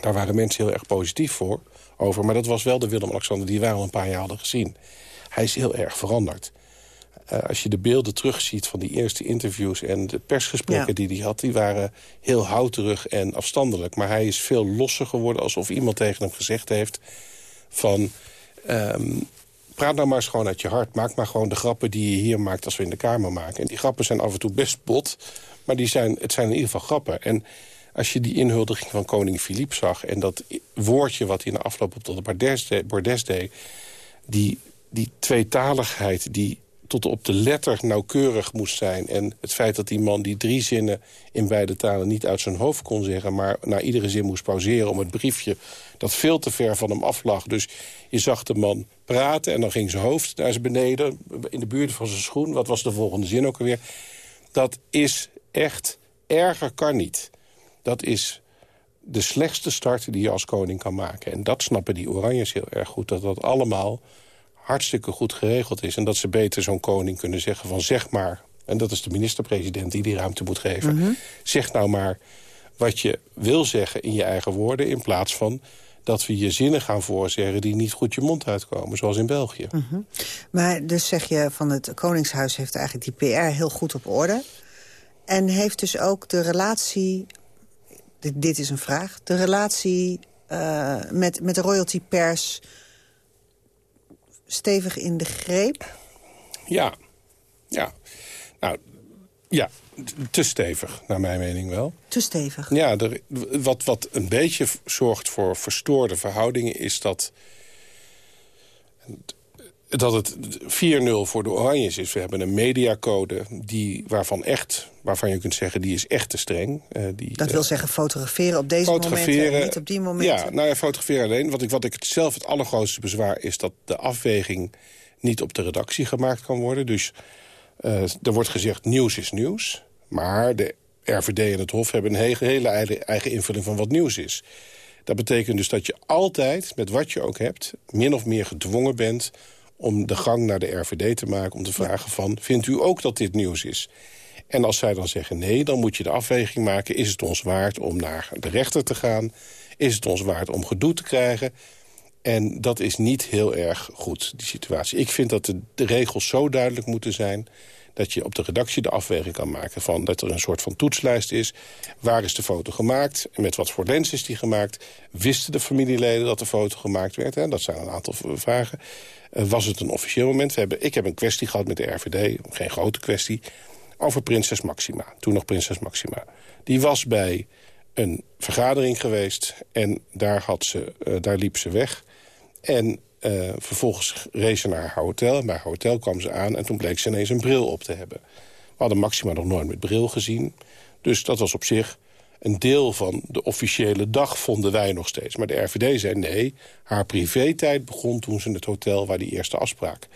Daar waren mensen heel erg positief voor, over. Maar dat was wel de Willem-Alexander die wij al een paar jaar hadden gezien. Hij is heel erg veranderd. Uh, als je de beelden terugziet van die eerste interviews... en de persgesprekken ja. die hij had, die waren heel houterig en afstandelijk. Maar hij is veel losser geworden, alsof iemand tegen hem gezegd heeft... van, um, praat nou maar eens gewoon uit je hart. Maak maar gewoon de grappen die je hier maakt als we in de Kamer maken. En die grappen zijn af en toe best bot, maar die zijn, het zijn in ieder geval grappen. En als je die inhuldiging van koning Filip zag... en dat woordje wat hij na afloop op de bordes deed... Bordes deed die, die tweetaligheid, die tot op de letter nauwkeurig moest zijn. En het feit dat die man die drie zinnen in beide talen niet uit zijn hoofd kon zeggen... maar na iedere zin moest pauzeren om het briefje dat veel te ver van hem af lag. Dus je zag de man praten en dan ging zijn hoofd naar zijn beneden... in de buurt van zijn schoen. Wat was de volgende zin ook alweer? Dat is echt erger kan niet. Dat is de slechtste start die je als koning kan maken. En dat snappen die Oranjes heel erg goed. Dat dat allemaal hartstikke goed geregeld is. En dat ze beter zo'n koning kunnen zeggen van zeg maar... en dat is de minister-president die die ruimte moet geven... Mhm. zeg nou maar wat je wil zeggen in je eigen woorden... in plaats van dat we je zinnen gaan voorzeggen die niet goed je mond uitkomen, zoals in België. Mhm. Maar dus zeg je van het Koningshuis heeft eigenlijk die PR heel goed op orde... en heeft dus ook de relatie... Dit, dit is een vraag. De relatie uh, met, met de royalty pers stevig in de greep? Ja, ja. Nou, ja, te stevig, naar mijn mening wel. Te stevig? Ja, er, wat, wat een beetje zorgt voor verstoorde verhoudingen is dat... dat het 4-0 voor de Oranjes is. We hebben een mediacode die, waarvan, echt, waarvan je kunt zeggen... die is echt te streng. Uh, die, dat wil uh, zeggen fotograferen op deze momenten en niet op die momenten? Ja, nou ja, fotograferen alleen. Wat ik, wat ik zelf het allergrootste bezwaar is... dat de afweging niet op de redactie gemaakt kan worden. Dus uh, er wordt gezegd nieuws is nieuws. Maar de RVD en het Hof hebben een hele, hele eigen invulling van wat nieuws is. Dat betekent dus dat je altijd, met wat je ook hebt... min of meer gedwongen bent om de gang naar de RVD te maken... om te vragen van, vindt u ook dat dit nieuws is? En als zij dan zeggen nee, dan moet je de afweging maken... is het ons waard om naar de rechter te gaan? Is het ons waard om gedoe te krijgen? En dat is niet heel erg goed, die situatie. Ik vind dat de, de regels zo duidelijk moeten zijn... dat je op de redactie de afweging kan maken... van dat er een soort van toetslijst is. Waar is de foto gemaakt? En met wat voor lens is die gemaakt? Wisten de familieleden dat de foto gemaakt werd? Hè? Dat zijn een aantal vragen. Uh, was het een officieel moment? We hebben, ik heb een kwestie gehad met de RVD, geen grote kwestie... over prinses Maxima, toen nog prinses Maxima. Die was bij een vergadering geweest en daar, had ze, uh, daar liep ze weg... En uh, vervolgens reed ze naar haar hotel. En bij haar hotel kwam ze aan en toen bleek ze ineens een bril op te hebben. We hadden Maxima nog nooit met bril gezien. Dus dat was op zich een deel van de officiële dag, vonden wij nog steeds. Maar de RVD zei nee, haar privé-tijd begon toen ze in het hotel... waar die eerste afspraak.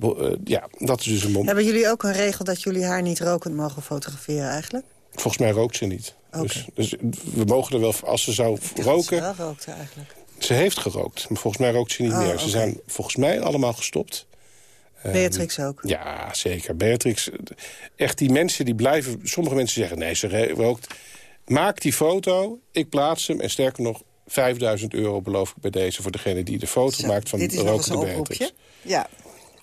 Uh, ja, dat is dus een moment. Hebben jullie ook een regel dat jullie haar niet rokend mogen fotograferen eigenlijk? Volgens mij rookt ze niet. Okay. Dus, dus, we mogen er wel, als ze zou roken... Ze wel rookte eigenlijk. Ze heeft gerookt, maar volgens mij rookt ze niet Oh, meer. Ze zijn volgens mij allemaal gestopt. Ehm, Beatrix ook. Ja, zeker. Beatrix, echt die mensen die blijven... Sommige mensen zeggen, nee, ze rookt. Maak die foto, ik plaats hem. En sterker nog, 5000 euro beloof ik bij deze... voor degene die de foto Zo, maakt van dit is een oproepje. Beatrix. Ja.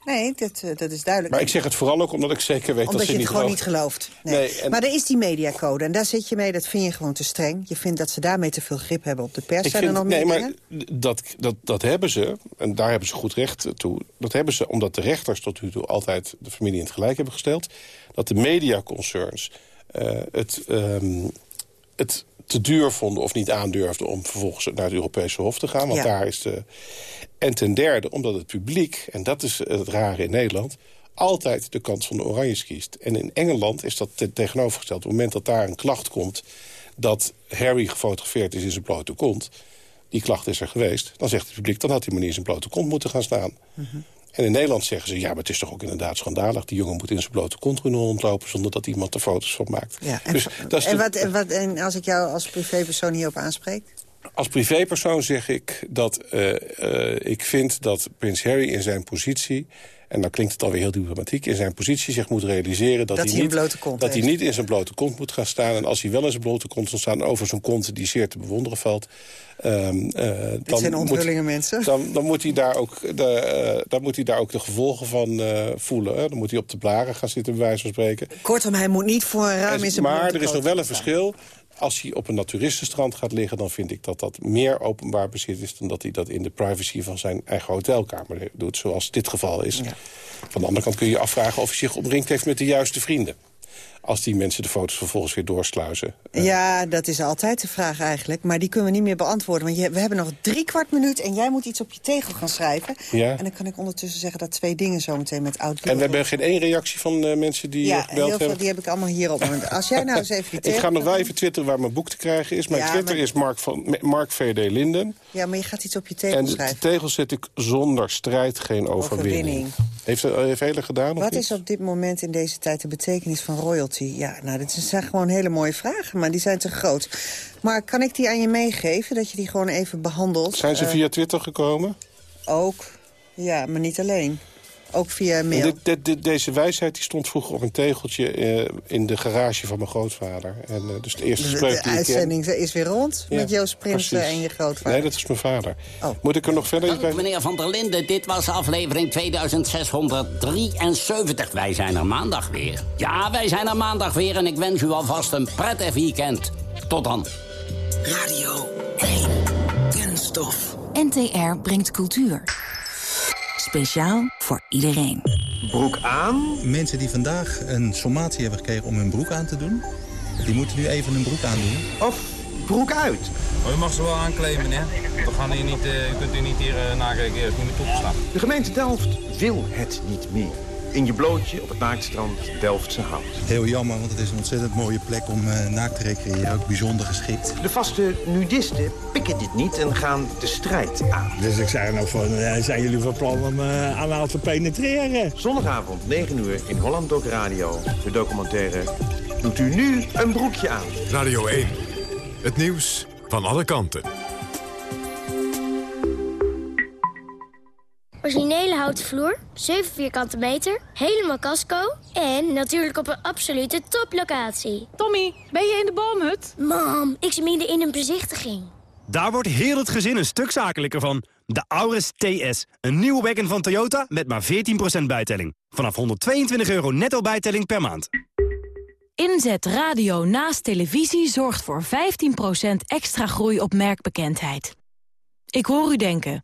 Nee, dat, eh, dat is duidelijk. Maar ik zeg het vooral ook omdat ik zeker weet Omdat dat je ze het niet gewoon rookt. niet gelooft. Nee. Nee, en- Maar er is die mediacode en daar zit je mee. Dat vind je gewoon te streng. Je vindt dat ze daarmee te veel grip hebben op de pers. Ik Zijn er nog vind, meer nee, maar dat, dat, dat hebben ze, en daar hebben ze goed recht toe... dat hebben ze omdat de rechters tot nu toe altijd de familie in het gelijk hebben gesteld... dat de mediaconcerns eh, het, ehm, het te duur vonden of niet aandurfden... om vervolgens naar het Europese Hof te gaan. Want Ja. daar is de... En ten derde, omdat het publiek, en dat is het rare in Nederland... altijd de kant van de Oranjes kiest. En in Engeland is dat te- tegenovergesteld. Op het moment dat daar een klacht komt... dat Harry gefotografeerd is in zijn blote kont... die klacht is er geweest, dan zegt het publiek... dan had die meneer in zijn blote kont moeten gaan staan. Mhm. En in Nederland zeggen ze, ja, maar het is toch ook inderdaad schandalig... die jongen moet in zijn blote kont kunnen rondlopen... zonder dat iemand er foto's van maakt. Ja, en, dus dat is en, de- wat, en, wat, en als ik jou als privépersoon hierop aanspreek? Als privépersoon zeg ik dat eh, eh, ik vind dat Prins Harry in zijn positie... en dan klinkt het alweer heel diplomatiek... in zijn positie zich moet realiseren dat, Dat hij niet, dat hij niet in zijn blote kont moet gaan staan. En als hij wel in zijn blote kont zal staan over zijn kont... die zeer te bewonderen valt... eh, dan zijn moet- onthullingen, mensen. Dan, dan, moet hij daar ook de, eh, dan moet hij daar ook de gevolgen van eh, voelen. Hè? Dan moet hij op de blaren gaan zitten, bij wijze van spreken. Kortom, hij moet niet voor een ruim in zijn Maar er is nog wel een verschil. Als hij op een naturistenstrand gaat liggen... dan vind ik dat dat meer openbaar bezit is... dan dat hij dat in de privacy van zijn eigen hotelkamer doet. Zoals dit geval is. Van de andere kant kun je je afvragen of hij zich omringd heeft met de juiste vrienden. Als die mensen de foto's vervolgens weer doorsluizen. Ja, dat is altijd de vraag eigenlijk. Maar die kunnen we niet meer beantwoorden. Want je, we hebben nog drie kwart minuut en jij moet iets op je tegel gaan schrijven. Ja. En dan kan ik ondertussen zeggen dat twee dingen zometeen met oud En we hebben geen één reactie van eh, mensen die Ja, eh, gebeld heel veel, hebben. die heb ik allemaal hierop. Maar Als jij nou eens even die Ik ga nog wel even twitteren waar mijn boek te krijgen is. Mijn Ja, Twitter maar- is Mark, van, Mark VD Linden. Ja, maar je gaat iets op je tegel En de, schrijven. de tegel zet ik zonder strijd geen overwinning. Overwinning. Heeft, eh, heeft Hele gedaan? of Wat is op dit moment in deze tijd de betekenis van royalty? Ja, nou, dat zijn gewoon hele mooie vragen, maar die zijn te groot. Maar kan ik die aan je meegeven, dat je die gewoon even behandelt? Zijn ze Eh, via Twitter gekomen? Ook, ja, maar niet alleen. Ook via mail. Dit, dit, dit- deze wijsheid die stond vroeger op een tegeltje eh, in de garage van mijn grootvader. En, eh, dus de eerste spreuk de die ik ken- uitzending is weer rond Ja, met Joost Prinsen precies. en je grootvader. Nee, dat is mijn vader. Oh. Moet ik er nog verder iets Dank, bij? meneer Van der Linden. Dit was aflevering 2673. Wij zijn er maandag weer. Ja, wij zijn er maandag weer en ik wens u alvast een prettig weekend. Tot dan. Radio 1. Kunststof. NTR brengt cultuur. Speciaal voor iedereen. Broek aan? Mensen die vandaag een sommatie hebben gekregen om hun broek aan te doen... die moeten nu even hun broek aandoen. Of broek uit. Oh, u mag ze wel aankleven, hè? We gaan hier niet, eh, u kunt u niet hier uh, nakijken, is niet meer toegestaan. De gemeente Delft wil het niet meer. In je blootje op het naaktstrand Delftse Hout. Heel jammer, want het is een ontzettend mooie plek om uh, naakt te recreëren. Ook bijzonder geschikt. De vaste nudisten pikken dit niet en gaan de strijd aan. Dus ik zei nog van, uh, zijn jullie van plan om uh, anaal te penetreren? Zondagavond, 9 uur, in Holland Doc Radio. De documentaire Doet u nu een broekje aan. Radio 1. Het nieuws van alle kanten. Originele houten vloer, 7 vierkante meter, helemaal casco... en natuurlijk op een absolute toplocatie. Tommy, ben je in de boomhut? Mam, ik zit midden in een bezichtiging. Daar wordt heel het gezin een stuk zakelijker van. De Auris TS. Een nieuwe wagon van Toyota met maar 14% bijtelling. Vanaf 122 euro netto bijtelling per maand. Inzet radio naast televisie zorgt voor 15% extra groei op merkbekendheid. Ik hoor u denken,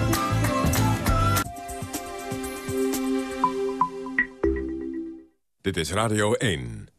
Dit is Radio 1.